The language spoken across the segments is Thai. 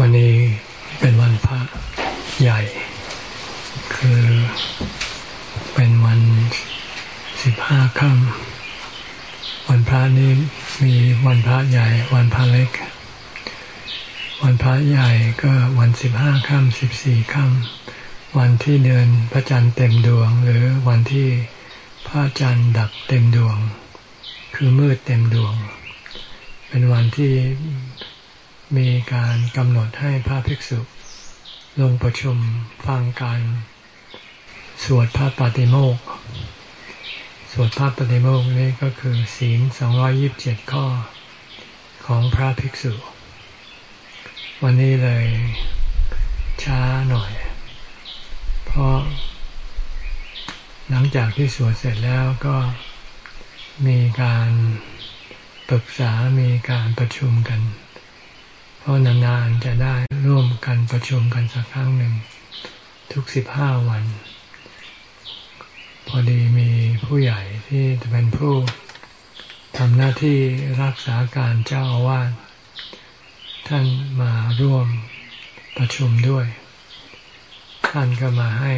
วันนี้เป็นวันพระใหญ่ คือเป็นวันสิบห้าค่ำวันพระนี้มีวันพระใหญ่ วันพระเล็ก วันพระใหญ่ก็วันสิบห้าค่ำสิบสี่ค่ำวันที่เดือนพระจันทร์เต็มดวง หรือวันที่พระจันทร์ดับเต็มดวง คือมืดเต็มดวง เป็นวันที่ มีการกำหนดให้พระภิกษุ ลงประชุมฟังการ สวดพระปฏิโมกสวดพระปฏิโมกนี้ก็คือศีล227 ข้อของพระภิกษุ วันนี้เลยช้าหน่อย เพราะหลังจากที่สวดเสร็จแล้วก็มีการปรึกษามีการประชุมกัน เพราะนานๆจะได้ร่วมกันประชุมกันสักครั้งหนึ่ง ทุกสิบห้าวัน พอดีมีผู้ใหญ่ที่จะเป็นผู้ทำหน้าที่รักษาการเจ้าอาวาสท่านมาร่วมประชุมด้วย ท่านก็มาให้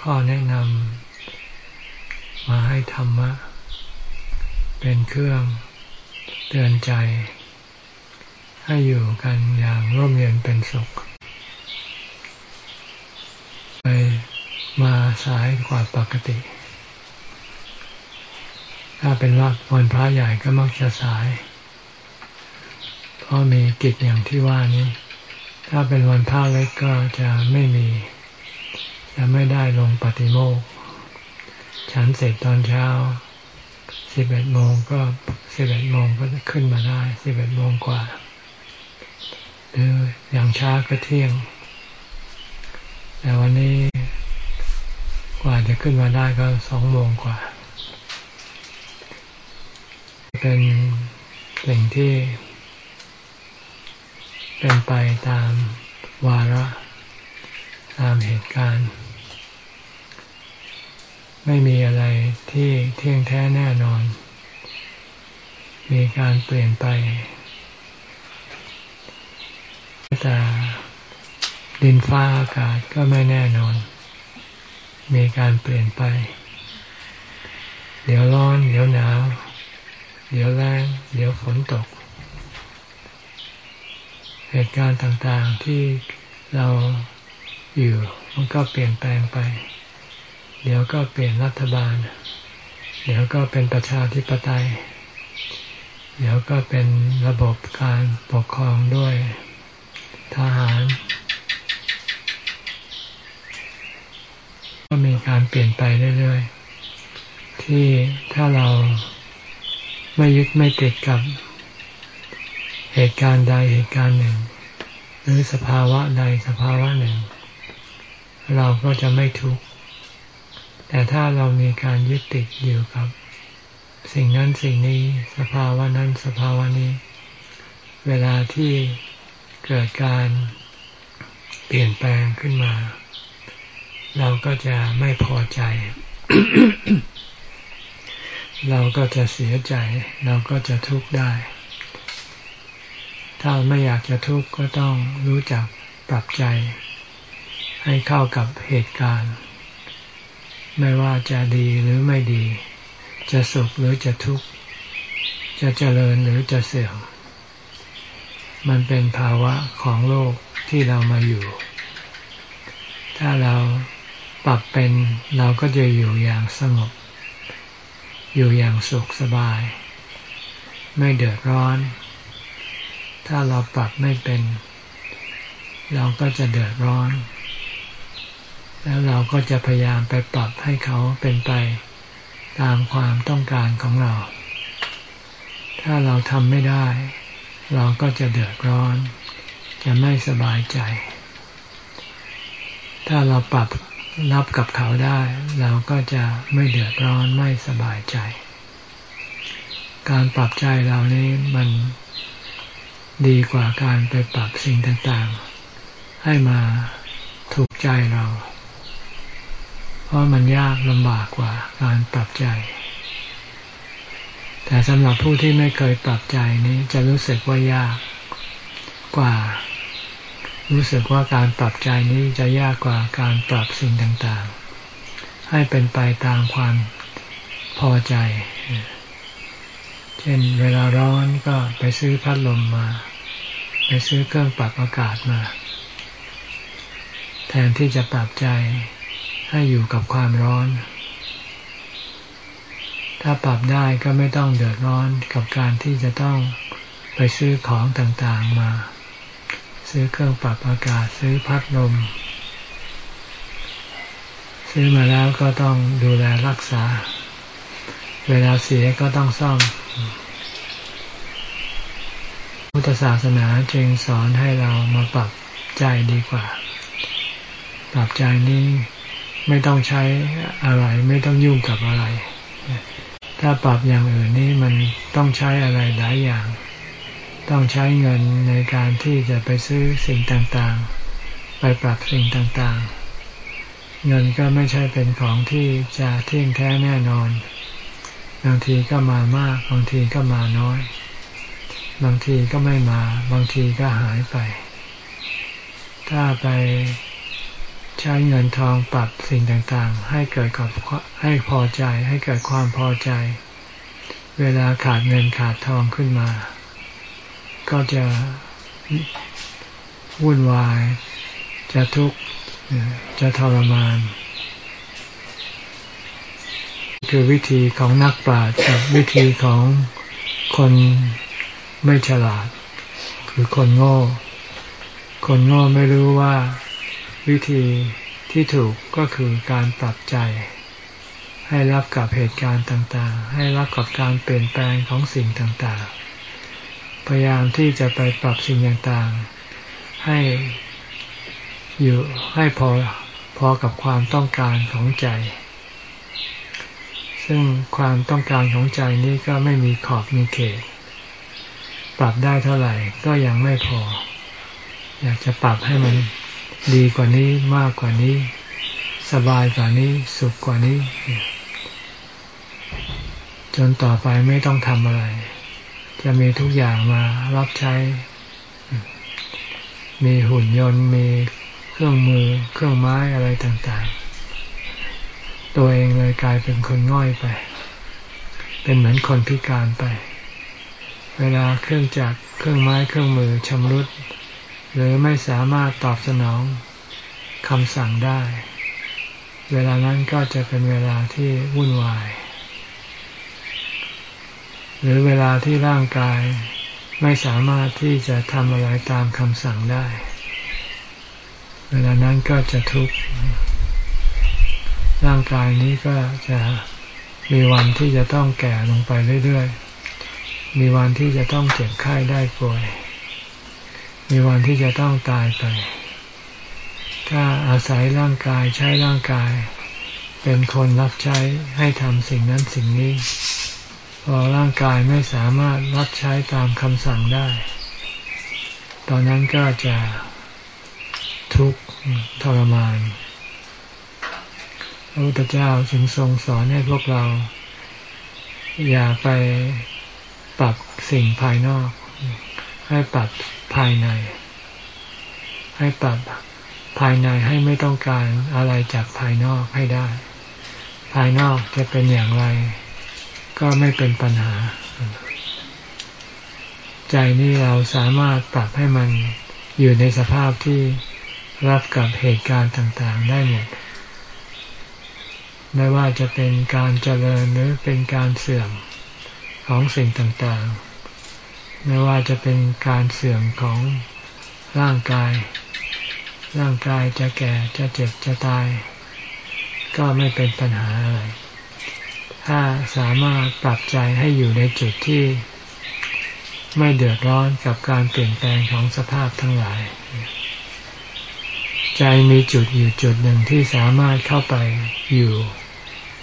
ข้อแนะนำมาให้ธรรมะ เป็นเครื่อง เตือนใจ ให้อยู่กันอย่างร่มเย็นเป็นสุข ไปมาสายกว่าปกติ ถ้าเป็นวัดวันพระใหญ่ก็มักจะสาย เพราะมีกิจอย่างที่ว่านี้ ถ้าเป็นวันพระเล็กก็จะไม่มี จะไม่ได้ลงปฏิโมกฉันเสร็จตอนเช้า สิบเอ็ดโมงก็สิบเอ็ดโมงก็จะขึ้นมาได้สิบเอ็ดโมงกว่าหรืออย่างช้าก็เที่ยง แต่วันนี้กว่าจะขึ้นมาได้ก็สองโมงกว่า เป็นสิ่งที่เป็นไปตามวาระตามเหตุการณ์ ไม่มีอะไรที่เที่ยงแท้แน่นอน มีการเปลี่ยนไปแต่ดินฟ้าอากาศก็ไม่แน่นอน มีการเปลี่ยนไป เดี๋ยวร้อน เดี๋ยวหนาว เดี๋ยวแรงเดี๋ยวฝนตก เหตุการณ์ต่างๆที่เราอยู่มันก็เปลี่ยนแปลงไป เดี๋ยวก็เปลี่ยนรัฐบาล เดี๋ยวก็เป็นประชาธิปไตย เดี๋ยวก็เป็นระบบการปกครองด้วยทหาร ก็มีการเปลี่ยนไปเรื่อยๆ ที่ถ้าเราไม่ยึดไม่ติดกับเหตุการณ์ใดเหตุการณ์หนึ่ง หรือสภาวะใดสภาวะหนึ่ง เราก็จะไม่ทุกข์ แต่ถ้าเรามีการยึดติดอยู่กับ สิ่งนั้นสิ่งนี้สภาวะนั้นสภาวะนี้ เวลาที่เกิดการเปลี่ยนแปลงขึ้นมา เราก็จะไม่พอใจ เราก็จะเสียใจ เราก็จะทุกข์ได้ ถ้าไม่อยากจะทุกข์ก็ต้องรู้จักปรับใจ ให้เข้ากับเหตุการณ์ ไม่ว่าจะดีหรือไม่ดี จะสุขหรือจะทุกข์ จะเจริญหรือจะเสื่อม มันเป็นภาวะของโลกที่เรามาอยู่ ถ้าเราปรับเป็นเราก็จะอยู่อย่างสงบ อยู่อย่างสุขสบาย ไม่เดือดร้อน ถ้าเราปรับไม่เป็น เราก็จะเดือดร้อน แล้วเราก็จะพยายามไปปรับให้เขาเป็นไปตามความต้องการของเรา ถ้าเราทำไม่ได้ เราก็จะเดือดร้อน จะไม่สบายใจ ถ้าเราปรับรับกับเขาได้ เราก็จะไม่เดือดร้อนไม่สบายใจ การปรับใจเรานี้มันดีกว่าการไปปรับสิ่งต่างๆ ให้มาถูกใจเรา เพราะมันยากลำบากกว่าการปรับใจ แต่สำหรับผู้ที่ไม่เคยปรับใจนี้จะรู้สึกว่ายากกว่า รู้สึกว่าการปรับใจนี้จะยากกว่าการปรับสิ่งต่างๆ ให้เป็นไปตามความพอใจ เช่นเวลาร้อนก็ไปซื้อพัดลมมา ไปซื้อเครื่องปรับอากาศมา แทนที่จะปรับใจ ให้อยู่กับความร้อน ถ้าปรับได้ก็ไม่ต้องเดือดร้อนกับการที่จะต้องไปซื้อของต่างๆมา ซื้อเครื่องปรับอากาศซื้อพัดลม ซื้อมาแล้วก็ต้องดูแลรักษา เวลาเสียก็ต้องซ่อมพุทธศาสนาจึงสอนให้เรามาปรับใจดีกว่า ปรับใจนี้ ไม่ต้องใช้อะไรไม่ต้องยุ่งกับอะไร ถ้าปรับอย่างอื่นนี่มันต้องใช้อะไรหลายอย่าง ต้องใช้เงินในการที่จะไปซื้อสิ่งต่างๆ ไปปรับสิ่งต่างๆ เงินก็ไม่ใช่เป็นของที่จะเที่ยงแท้แน่นอน บางทีก็มามาก บางทีก็มาน้อย บางทีก็ไม่มา บางทีก็หายไป ถ้าไป ใช้เงินทองปรับสิ่งต่างๆ ให้เกิดกับให้พอใจ ให้เกิดความพอใจ เวลาขาดเงินขาดทองขึ้นมา ก็จะวุ่นวาย จะทุกข์จะทรมาน คือวิธีของนักปราชญ์กับวิธีของคนไม่ฉลาด คือคนโง่ คนโง่ไม่รู้ว่า วิธีที่ถูกก็คือการปรับใจ ให้รับกับเหตุการณ์ต่างๆ ให้รับกับการเปลี่ยนแปลงของสิ่งต่างๆ พยายามที่จะไปปรับสิ่งต่างๆ ให้อยู่ให้พอพอกับความต้องการของใจ ซึ่งความต้องการของใจนี้ก็ไม่มีขอบมีเขต ปรับได้เท่าไหร่ก็ยังไม่พอ อยากจะปรับให้มัน ดีกว่านี้มากกว่านี้ สบายกว่านี้สุขกว่านี้ จนต่อไปไม่ต้องทำอะไร จะมีทุกอย่างมารับใช้ มีหุ่นยนต์มีเครื่องมือเครื่องไม้อะไรต่างๆ ตัวเองเลยกลายเป็นคนง่อยไป เป็นเหมือนคนพิการไป เวลาเครื่องจักรเครื่องไม้เครื่องมือชำรุด หรือไม่สามารถตอบสนองคำสั่งได้ เวลานั้นก็จะเป็นเวลาที่วุ่นวาย หรือเวลาที่ร่างกายไม่สามารถที่จะทำอะไรตามคำสั่งได้ เวลานั้นก็จะทุกข์ร่างกายนี้ก็จะมีวันที่จะต้องแก่ลงไปเรื่อยๆ มีวันที่จะต้องเจ็บไข้ได้ป่วย มีวันที่จะต้องตายไป ถ้าอาศัยร่างกายใช้ร่างกาย เป็นคนรับใช้ให้ทำสิ่งนั้นสิ่งนี้ พอร่างกายไม่สามารถรับใช้ตามคำสั่งได้ ตอนนั้นก็จะทุกข์ทรมานพระพุทธเจ้าจึงทรงสอนให้พวกเรา อย่าไปปรับสิ่งภายนอก ให้ปรับภายใน ให้ปรับภายในให้ไม่ต้องการอะไรจากภายนอกให้ได้ ภายนอกจะเป็นอย่างไร ก็ไม่เป็นปัญหา ใจนี้เราสามารถปรับให้มันอยู่ในสภาพที่รับกับเหตุการณ์ต่างๆ ได้หมด ไม่ว่าจะเป็นการเจริญหรือเป็นการเสื่อมของสิ่งต่างๆ ไม่ว่าจะเป็นการเสื่อมของร่างกาย ร่างกายจะแก่จะเจ็บจะตาย ก็ไม่เป็นปัญหาอะไร ถ้าสามารถปรับใจให้อยู่ในจุดที่ไม่เดือดร้อนกับการเปลี่ยนแปลงของสภาพทั้งหลาย ใจมีจุดอยู่จุดหนึ่งที่สามารถเข้าไปอยู่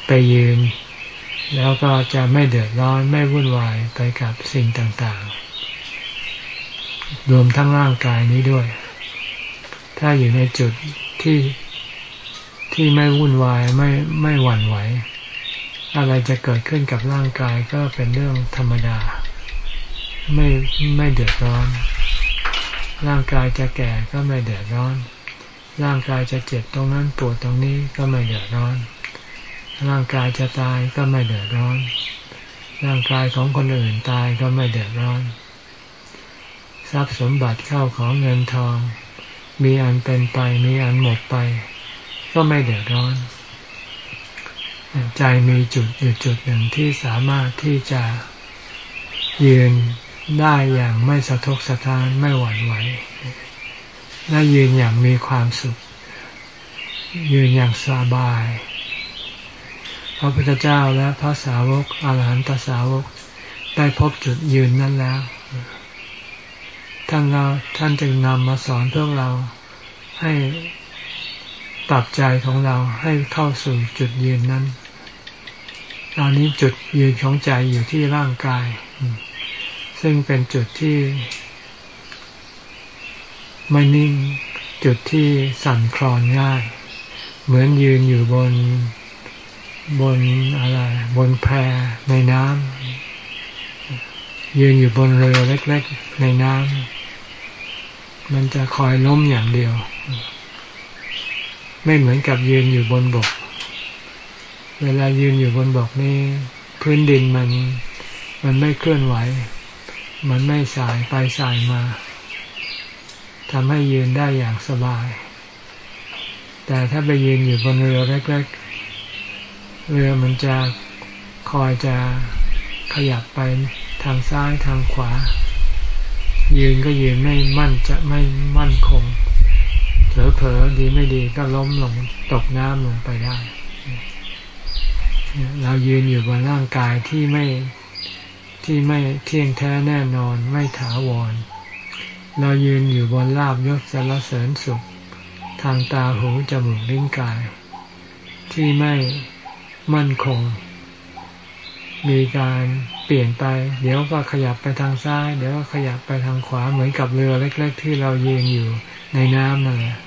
ไปยืน แล้วก็จะไม่เดือดร้อนไม่วุ่นวายไปกับสิ่งต่าง รวมทั้งร่างกายนี้ด้วย ถ้าอยู่ในจุดที่ที่ไม่วุ่นวายไม่ไม่หวั่นไหว อะไรจะเกิดขึ้นกับร่างกายก็เป็นเรื่องธรรมดา ไม่ไม่เดือดร้อน ร่างกายจะแก่ก็ไม่เดือดร้อน ร่างกายจะเจ็บตรงนั้นปวดตรงนี้ก็ไม่เดือดร้อน ร่างกายจะตายก็ไม่เดือดร้อน ร่างกายของคนอื่นตายก็ไม่เดือดร้อน ทรัพย์สมบัติเข้าของเงินทอง มีอันเป็นไปมีอันหมดไป ก็ไม่เดือดร้อน ใจมีจุดอยู่จุดหนึ่งที่สามารถที่จะยืนได้อย่างไม่สะทกสะท้านไม่หวั่นไหวและยืนอย่างมีความสุข ยืนอย่างสบาย พระพุทธเจ้าและพระสาวกอาหารหันตสาวกได้พบจุดยืนนั้นแล้ว ท่านเราท่านจึงนำมาสอนพวกเราให้ปรับใจของเราให้เข้าสู่จุดยืนนั้น ตอนนี้จุดยืนของใจอยู่ที่ร่างกาย ซึ่งเป็นจุดที่ ไม่นิ่งจุดที่สั่นคลอนง่าย เหมือนยืนอยู่บนบนอะไร บนแพในน้ำยืนอยู่บนเรือเล็ก ๆ ในน้ำ มันจะคอยล้มอย่างเดียว ไม่เหมือนกับยืนอยู่บนบก เวลายืนอยู่บนบกนี่พื้นดินมัน มันไม่เคลื่อนไหว มันไม่สายไปสายมาทำให้ยืนได้อย่างสบาย แต่ถ้าไปยืนอยู่บนเรือเล็กๆ เรือมันจะคอยจะขยับไปทางซ้ายทางขวา ยืนก็ยืนไม่มั่นจะไม่มั่นคง เผลอๆดีไม่ดีก็ล้มลงตกน้ำลงไปได้ เรายืนอยู่บนร่างกายที่ไม่ที่ไม่เที่ยงแท้แน่นอนไม่ถาวร เรายืนอยู่บนลาบยศสารเสริญสุข ทางตาหูจมูกลิ้นกาย ที่ไม่มั่นคง มีการ เปลี่ยนไป เดี๋ยวก็ขยับไปทางซ้าย เดี๋ยวก็ขยับไปทางขวาเหมือนกับเรือเล็ก ๆ ที่เราเยืนอยู่ในน้ำนั่นแหละ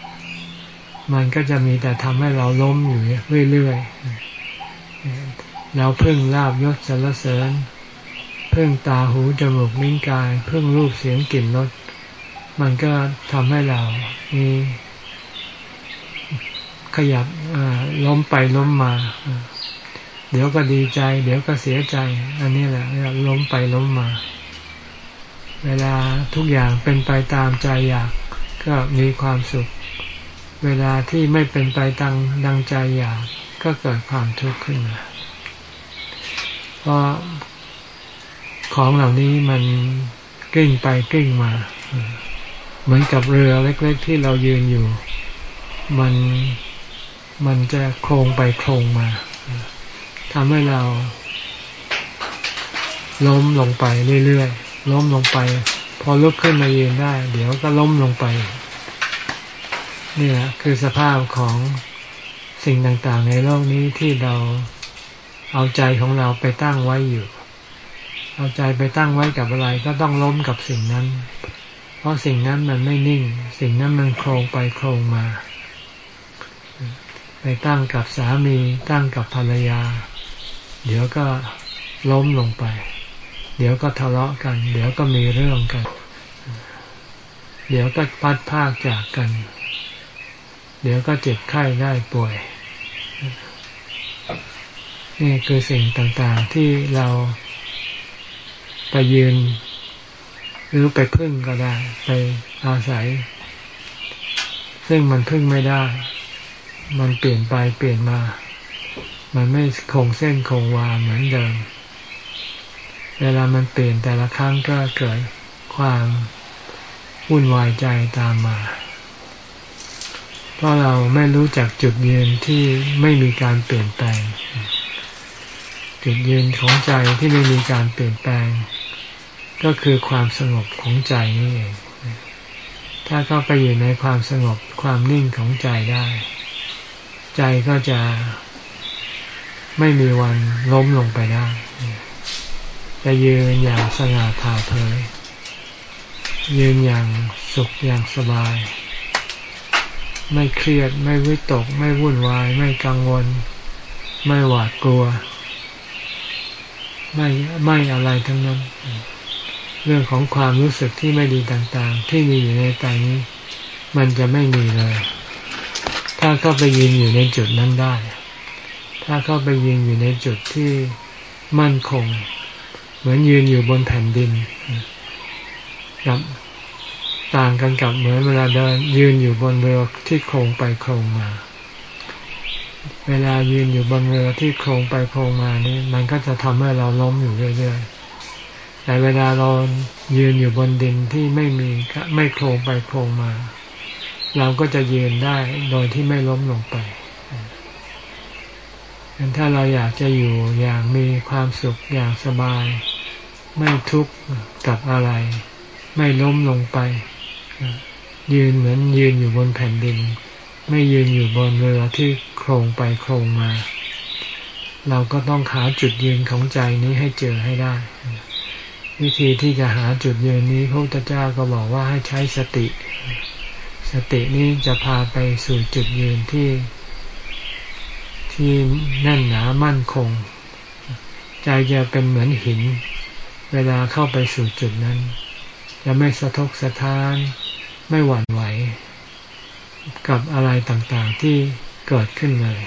มันก็จะมีแต่ทำให้เราล้มอยู่เรื่อยๆเราพึ่งลาบยศสารเสริญพึ่งตาหูจมูกลิ้นกายพึ่งรูปเสียงกลิ่นรสมันก็ทำให้เรามีขยับล้มไปล้มมา เดี๋ยวก็ดีใจ เดี๋ยวก็เสียใจ อันนี้แหละล้มไปล้มมา เวลาทุกอย่างเป็นไปตามใจอยากก็มีความสุข เวลาที่ไม่เป็นไปตามดังใจอยากก็เกิดความทุกข์ขึ้นมาเพราะของเหล่านี้มันกลิ้งไปกลิ้งมา เหมือนกับเรือเล็ก ๆ ที่เรายืนอยู่ มันมันจะโครงไปโครงมา ทำให้เรา ล้มลงไปเรื่อยๆ ล้มลงไป พอลุกขึ้นมายืนได้ เดี๋ยวก็ล้มลงไปนี่แหละคือสภาพของสิ่งต่างๆ ในโลกนี้ที่เราเอาใจของเราไปตั้งไว้อยู่ เอาใจไปตั้งไว้กับอะไรก็ต้องล้มกับสิ่งนั้น เพราะสิ่งนั้นมันไม่นิ่ง สิ่งนั้นมันโครงไปโครงมา ไปตั้งกับสามี ตั้งกับภรรยา เดี๋ยวก็ล้มลงไป เดี๋ยวก็ทะเลาะกัน เดี๋ยวก็มีเรื่องกัน เดี๋ยวก็พัดภาคจากกัน เดี๋ยวก็เจ็บไข้ได้ป่วย นี่คือสิ่งต่างๆที่เราไปยืน หรือไปพึ่งก็ได้ ไปอาศัย ซึ่งมันพึ่งไม่ได้ มันเปลี่ยนไปเปลี่ยนมา มันไม่คงเส้นคงวาเหมือนเดิม เวลามันเปลี่ยนแต่ละครั้งก็เกิดความวุ่นวายใจตามมา เพราะเราไม่รู้จักจุดยืนที่ไม่มีการเปลี่ยนแปลง จุดยืนของใจที่ไม่มีการเปลี่ยนแปลง ก็คือความสงบของใจนี่เอง ถ้าเข้าไปอยู่ในความสงบความนิ่งของใจได้ ใจก็จะ ไม่มีวันล้มลงไปได้จะยืนอย่างสง่าผ่าเผย ยืนอย่างสุขอย่างสบาย ไม่เครียดไม่วิตก ไม่วุ่นวาย ไม่กังวล ไม่หวาดกลัว ไม่ไม่อะไรทั้งนั้น เรื่องของความรู้สึกที่ไม่ดีต่างๆ ที่มีอยู่ในใจนี้ มันจะไม่มีเลย ถ้าเข้าไปยืนอยู่ในจุดนั้นได้ ถ้าเข้าไปยืนอยู่ในจุดที่มั่นคง เหมือนยืนอยู่บนแผ่นดินกับต่างกันกับเหมือนเวลาเดินยืนอยู่บนเรือที่โครงไปโครงมา เวลายืนอยู่บนเรือที่โครงไปโครงมานี่มันก็จะทำให้เราล้มอยู่เรื่อยๆ แต่เวลาเรายืนอยู่บนดินที่ไม่มีไม่โครงไปโครงมา เราก็จะยืนได้โดยที่ไม่ล้มลงไป ถ้าเราอยากจะอยู่อย่างมีความสุขอย่างสบาย ไม่ทุกข์กับอะไร ไม่ล้มลงไป ยืนเหมือนยืนอยู่บนแผ่นดิน ไม่ยืนอยู่บนเรือที่โครงไปโครงมา เราก็ต้องหาจุดยืนของใจนี้ให้เจอให้ได้ วิธีที่จะหาจุดยืนนี้พระพุทธเจ้าก็บอกว่าให้ใช้สติ สตินี้จะพาไปสู่จุดยืนที่ ที่แน่นหนามั่นคง ใจจะเป็นเหมือนหิน เวลาเข้าไปสู่จุดนั้น จะไม่สะทกสะท้าน ไม่หวั่นไหว กับอะไรต่างๆที่เกิดขึ้นเลย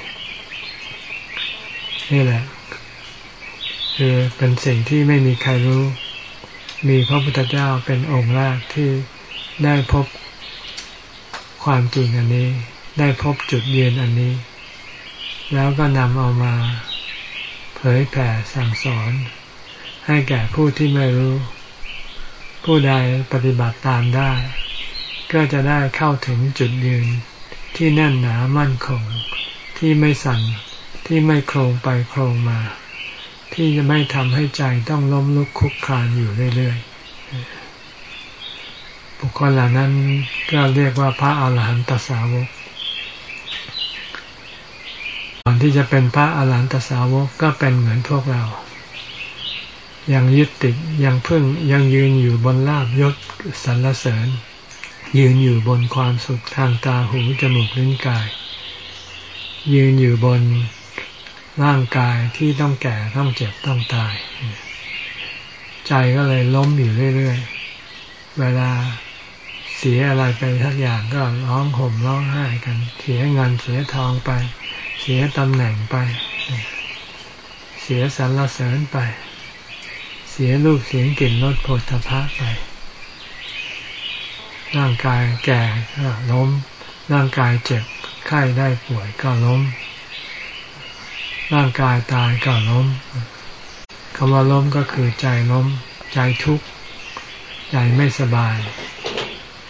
นี่แหละ คือเป็นสิ่งที่ไม่มีใครรู้ มีพระพุทธเจ้าเป็นองค์แรกที่ได้พบความจริงอันนี้ ได้พบจุดเยืนอันนี้ แล้วก็นำเอามาเผยแผ่สั่งสอน ให้แก่ผู้ที่ไม่รู้ ผู้ใดปฏิบัติตามได้ ก็จะได้เข้าถึงจุดยืนที่แน่นหนามั่นคง ที่ไม่สั่นที่ไม่โครงไปโครงมา ที่จะไม่ทำให้ใจต้องล้มลุกคุกคลานอยู่เรื่อยๆบุคคลเหล่านั้นก็เรียกว่าพระอาหารหันตสาวก อนที่จะเป็นพระอาหารหันตสาวกก็เป็นเหมือนพวกเรา ยังยึดติดยังพึ่งยังยืนอยู่บนลาบยศสรรเสริญ ยืนอยู่บนความสุขทางตาหูจมูกลิ้นกาย ยืนอยู่บนร่างกายที่ต้องแก่ต้องเจ็บต้องตาย ใจก็เลยล้มอยู่เรื่อยๆ เวลาเสียอะไรไปทักอย่างก็ร้องห่มร้องไห้กัน เสียเงินเสียทองไป สียตำแหน่งไป เสียสรรเสริญไป เสียรูปเสียงกลิ่นรสผลพะไป ร่างกายแก่ก็ล้ม ร่างกายเจ็บไข้ได้ป่วยก็ล้ม ร่างกายตายก็ล้มคำว่าล้มก็คือใจล้ม ใจทุกข์ ใจไม่สบาย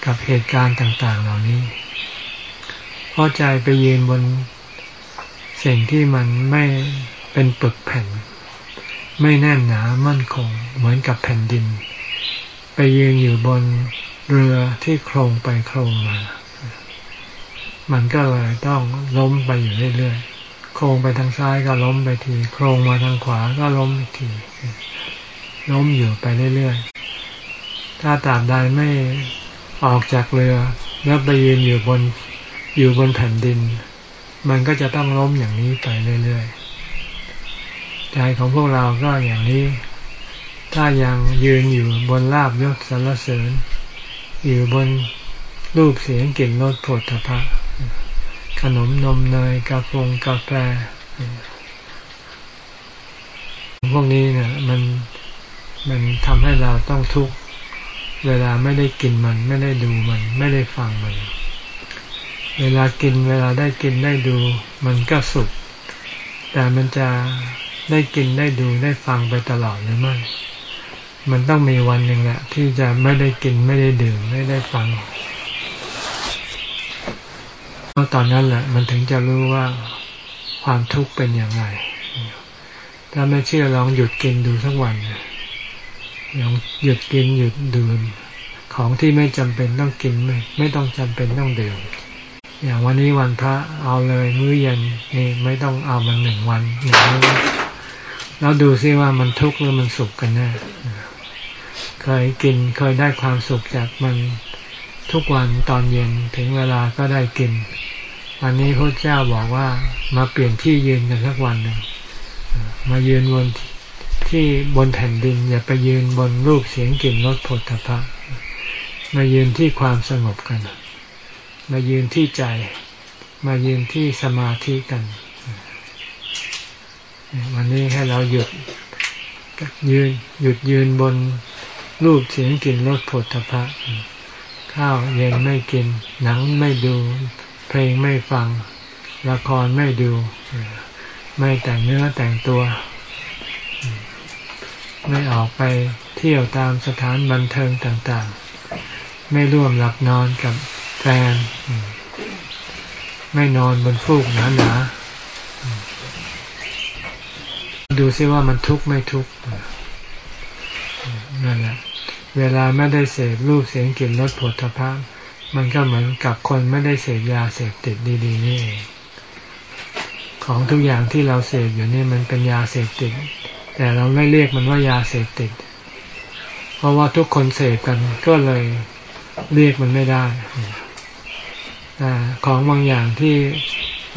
กับเหตุการณ์ต่าง ๆ เหล่านี้ เพราะใจไปยืนบน สิ่งที่มันไม่เป็นปึกแผ่น ไม่แน่นหนามั่นคงเหมือนกับแผ่นดิน ไปยืนอยู่บนเรือที่โครงไปโครงมา มันก็เลยต้องล้มไปอยู่เรื่อยๆ โครงไปทางซ้ายก็ล้มไปที โครงมาทางขวาก็ล้มอีกที ล้มอยู่ไปเรื่อยๆ ถ้าตาบใดไม่ออกจากเรือแล้วไปยืนอยู่บนอยู่บนแผ่นดิน มันก็จะต้องล้มอย่างนี้ไปเรื่อยๆ ใจของพวกเราก็อย่างนี้ ถ้ายังยืนอยู่บนลาบยศสรรเสริญ อยู่บนรูปเสียงกลิ่นรสผลทพะขนมนมเนยกาแฟกาแฟ พวกนี้เนี่ยมันมันทำให้เราต้องทุกข์เวลาไม่ได้กินมันไม่ได้ดูมัน ไม่ได้ฟังมัน เวลากินเวลาได้กินได้ดู มันก็สุข แต่มันจะได้กินได้ดูได้ฟังไปตลอดหรือไม่ มันต้องมีวันหนึ่งแหละที่จะไม่ได้กินไม่ได้ดื่มไม่ได้ฟังเพราะตอนนั้นแหละ มันถึงจะรู้ว่าความทุกข์เป็นอย่างไร ถ้าไม่เชื่อลองหยุดกินดูสักวันลองหยุดกินหยุดดื่มของที่ไม่จำเป็นต้องกินไม่ไม่ต้องจำเป็นต้องดื่ม อย่างวันนี้วันพระเอาเลยมื้อเย็นนี่ไม่ต้องเอามันหนึ่งวันหนึ่งมื้อแล้วดูซิว่ามันทุกข์หรือมันสุขกันแน่เคยกินเคยได้ความสุขจากมันทุกวันตอนเย็นถึงเวลาก็ได้กิน วันนี้พระเจ้าบอกว่ามาเปลี่ยนที่ยืนกันสักวันหนึ่งมายืนบนที่บนแผ่นดิน อย่าไปยืนบนรูปเสียงกลิ่นรสผลทพะมายืนที่ความสงบกัน มายืนที่ใจ มายืนที่สมาธิกัน วันนี้ให้เราหยุดยืนหยุดยืนบนรูปเสียงกลิ่นรสผลทพะข้าวเย็นไม่กิน หนังไม่ดู เพลงไม่ฟัง ละครไม่ดู ไม่แต่งเนื้อแต่งตัว ไม่ออกไปเที่ยวตามสถานบันเทิงต่างๆ ไม่ร่วมหลับนอนกับ แฟน ไม่นอนบนฟูกหนาๆดูซิว่ามันทุกข์ไม่ทุกข์นั่นแหละเวลาไม่ได้เสพรูปเสียงกลิ่นรสผลพะมันก็เหมือนกับคนไม่ได้เสพยาเสพติดดีๆนี่เองของทุกอย่างที่เราเสพอยู่นี่มันเป็นยาเสพติด แต่เราไม่เรียกมันว่ายาเสพติด เพราะว่าทุกคนเสพกันก็เลยเรียกมันไม่ได้ ของบางอย่างที่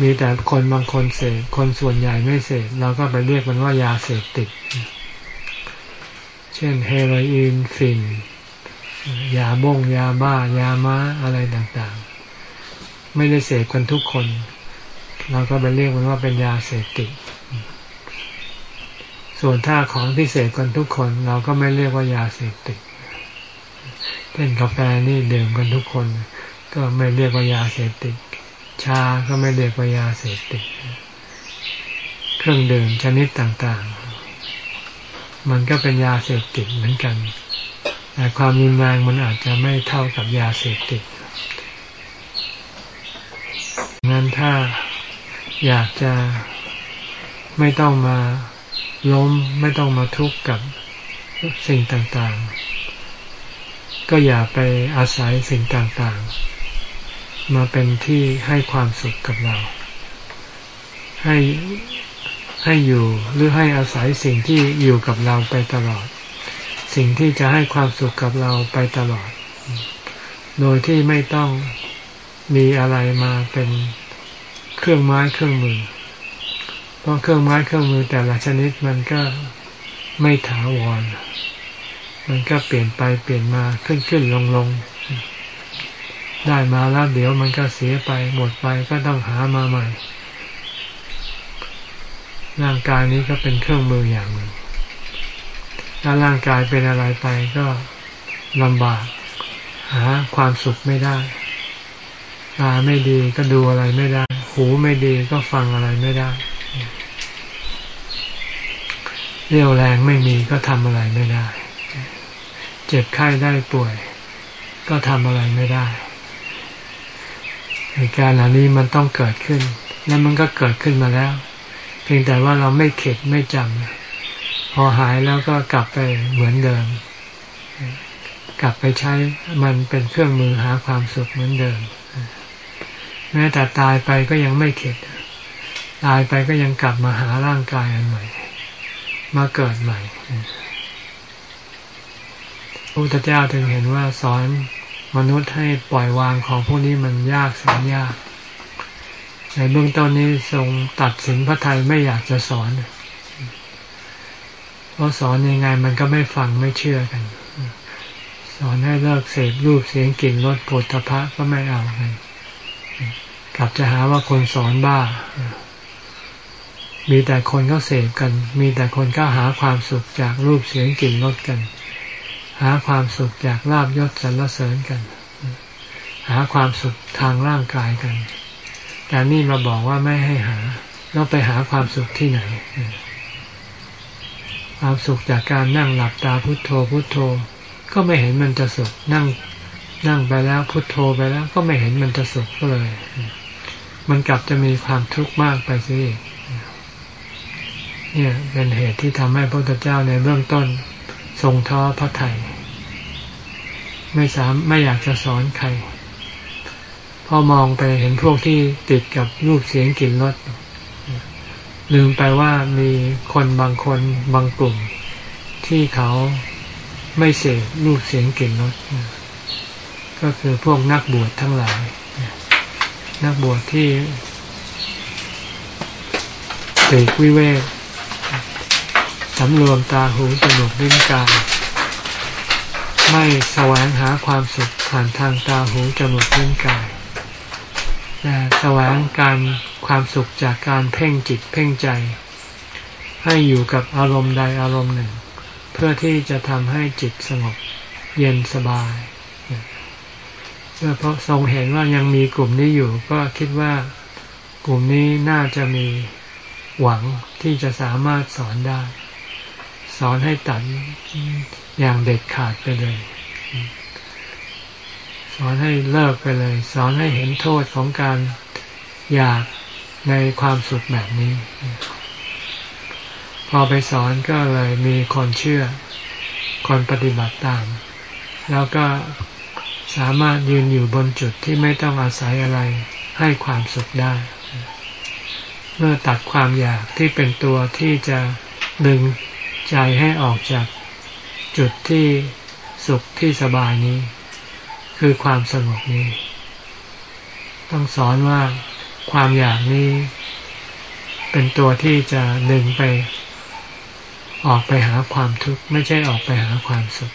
มีแต่คนบางคนเสพคนส่วนใหญ่ไม่เสพเราก็ไปเรียกมันว่ายาเสพติด เช่นเฮโรอีนฟินยาบ้งยาบ้ายาม้าอะไรต่างๆ ไม่ได้เสพกันทุกคน เราก็ไปเรียกมันว่าเป็นยาเสพติด ส่วนถ้าของที่เสพกันทุกคน เราก็ไม่เรียกว่ายาเสพติดเช่นกาแฟนี่ดื่มกันทุกคน ก็ไม่เรียกว่ายาเสพติด ชาก็ไม่เรียกว่ายาเสพติด เครื่องดื่มชนิดต่างๆ มันก็เป็นยาเสพติดเหมือนกัน แต่ความรุนแรงมันอาจจะไม่เท่ากับยาเสพติดงั้นถ้าอยากจะไม่ต้องมาล้มไม่ต้องมาทุกข์กับสิ่งต่างๆ ก็อย่าไปอาศัยสิ่งต่างๆ มาเป็นที่ให้ความสุขกับเรา ให้ให้อยู่หรือให้อาศัยสิ่งที่อยู่กับเราไปตลอด สิ่งที่จะให้ความสุขกับเราไปตลอด โดยที่ไม่ต้องมีอะไรมาเป็นเครื่องไม้เครื่องมือ เพราะเครื่องไม้เครื่องมือแต่ละชนิดมันก็ไม่ถาวร มันก็เปลี่ยนไปเปลี่ยนมาขึ้นขึ้นลงลง ได้มาแล้วเดี๋ยวมันก็เสียไปหมดไปก็ต้องหามาใหม่ ร่างกายนี้ก็เป็นเครื่องมืออย่างหนึ่ง ถ้าร่างกายเป็นอะไรไปก็ลำบาก หาความสุขไม่ได้ตาไม่ดีก็ดูอะไรไม่ได้ หูไม่ดีก็ฟังอะไรไม่ได้ เรี่ยวแรงไม่มีก็ทำอะไรไม่ได้ เจ็บไข้ได้ป่วย ก็ทำอะไรไม่ได้ เหตุการณ์เหล่านี้มันต้องเกิดขึ้น และมันก็เกิดขึ้นมาแล้ว เพียงแต่ว่าเราไม่เข็ดไม่จำพอหายแล้วก็กลับไปเหมือนเดิม กลับไปใช้มันเป็นเครื่องมือหาความสุขเหมือนเดิม แม้แต่ตายไปก็ยังไม่เข็ด ตายไปก็ยังกลับมาหาร่างกายอันใหม่ มาเกิดใหม่พระพุทธเจ้าถึงเห็นว่าสอน มนุษย์ให้ปล่อยวางของพวกนี้มันยากแสนยาก ในเบื้องต้นนี้ทรงตัดสินพระไทยไม่อยากจะสอนเพราะสอนยังไงมันก็ไม่ฟังไม่เชื่อกัน สอนให้เลิกเสพรูปเสียงกลิ่นรสโผฏฐะก็ไม่เอากันกลับจะหาว่าคนสอนบ้า มีแต่คนก็เสพกัน มีแต่คนก็หาความสุขจากรูปเสียงกลิ่นรสกัน หาความสุขจากลาบยศสรรเสริญกัน หาความสุขทางร่างกายกัน แต่นี่มาบอกว่าไม่ให้หาเราไปหาความสุขที่ไหน ความสุขจากการนั่งหลับตาพุโทโธพุโทโธ ก็ไม่เห็นมันจะสุขนั่งนั่งไปแล้วพุโทโธไปแล้ว ก็ไม่เห็นมันจะสุขก็เลย มันกลับจะมีความทุกข์มากไปซิเนี่ยเป็นเหตุที่ทำให้พระพุทธเจ้าในเบื้องต้น ทรงท้อพระไทย ไม่สามไม่อยากจะสอนใครพอมองไปเห็นพวกที่ติดกับรูปเสียงกลิ่นรสลืมไปว่ามีคนบางคนบางกลุ่ม ที่เขาไม่เสพรูปเสียงกลิ่นรสก็คือพวกนักบวชทั้งหลาย นักบวชที่เสกวิเวก สำรวมตาหูจมูกลิ้นกายไม่แสวงหาความสุขผ่านทางตาหูจมูกลิ้นกายแต่แสวงการความสุขจากการเพ่งจิตเพ่งใจ ให้อยู่กับอารมณ์ใดอารมณ์หนึ่ง เพื่อที่จะทำให้จิตสงบเย็นสบายเมื่อพระทรงเห็นว่ายังมีกลุ่มนี้อยู่ ก็คิดว่ากลุ่มนี้น่าจะมีหวังที่จะสามารถสอนได้ สอนให้ตัดอย่างเด็ดขาดไปเลย สอนให้เลิกไปเลย สอนให้เห็นโทษของการอยากในความสุขแบบนี้ พอไปสอนก็เลยมีคนเชื่อ คนปฏิบัติตาม แล้วก็สามารถยืนอยู่บนจุดที่ไม่ต้องอาศัยอะไรให้ความสุขได้ เมื่อตัดความอยากที่เป็นตัวที่จะดึง ใจให้ออกจากจุดที่สุขที่สบายนี้ คือความสงบนี้ ต้องสอนว่าความอยากนี้ เป็นตัวที่จะดึงไป ออกไปหาความทุกข์ไม่ใช่ออกไปหาความสุข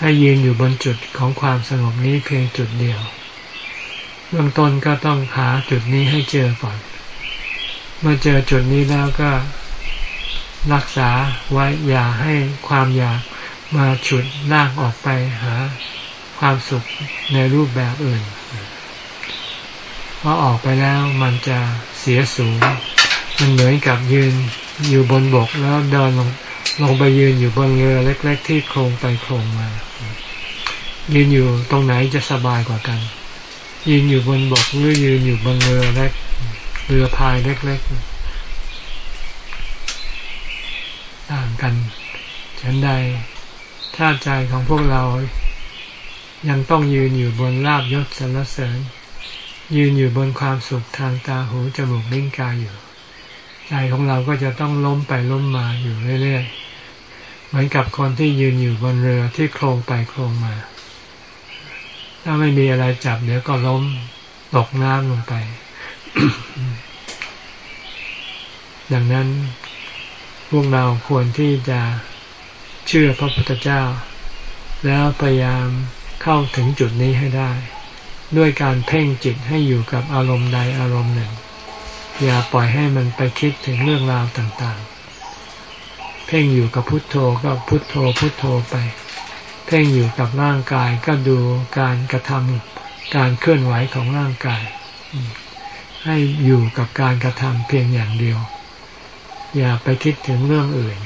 ให้ยืนอยู่บนจุดของความสงบนี้เพียงจุดเดียวเบื้องต้นก็ต้องหาจุดนี้ให้เจอก่อน เมื่อเจอจุดนี้แล้วก็ รักษาไว้อย่าให้ความอยากมาฉุดลากออกไปหาความสุขในรูปแบบอื่น เพราะออกไปแล้วมันจะเสียสูง มันเหมือนกับยืนอยู่บนบกแล้วเดินลงลงไปยืนอยู่บนเรือเล็ก ๆ ที่โครงไปโครงมา ยืนอยู่ตรงไหนจะสบายกว่ากัน ยืนอยู่บนบกหรือยืนอยู่บนเรือเล็ก เรือพายเล็ก ๆต่าง กันฉันใดถ้าใจของพวกเรายังต้องยืนอยู่บนลาบยศสรรเสริญ ยืนอยู่บนความสุขทางตาหูจมูกลิ้นกายอยู่ ใจของเราก็จะต้องล้มไปล้มมาอยู่เรื่อยๆเหมือนกับคนที่ยืนอยู่บนเรือที่โคลงไปโคลงมา ถ้าไม่มีอะไรจับเดี๋ยวก็ล้มตกน้ำลงไป ดังนั้น พวกเราควรที่จะเชื่อพระพุทธเจ้า แล้วพยายามเข้าถึงจุดนี้ให้ได้ ด้วยการเพ่งจิตให้อยู่กับอารมณ์ใดอารมณ์หนึ่ง อย่าปล่อยให้มันไปคิดถึงเรื่องราวต่างๆ เพ่งอยู่กับพุทโธก็พุทโธพุทโธไป เพ่งอยู่กับร่างกายก็ดูการกระทำการเคลื่อนไหวของร่างกาย ให้อยู่กับการกระทำเพียงอย่างเดียว อย่าไปคิดถึงเรื่องอื่น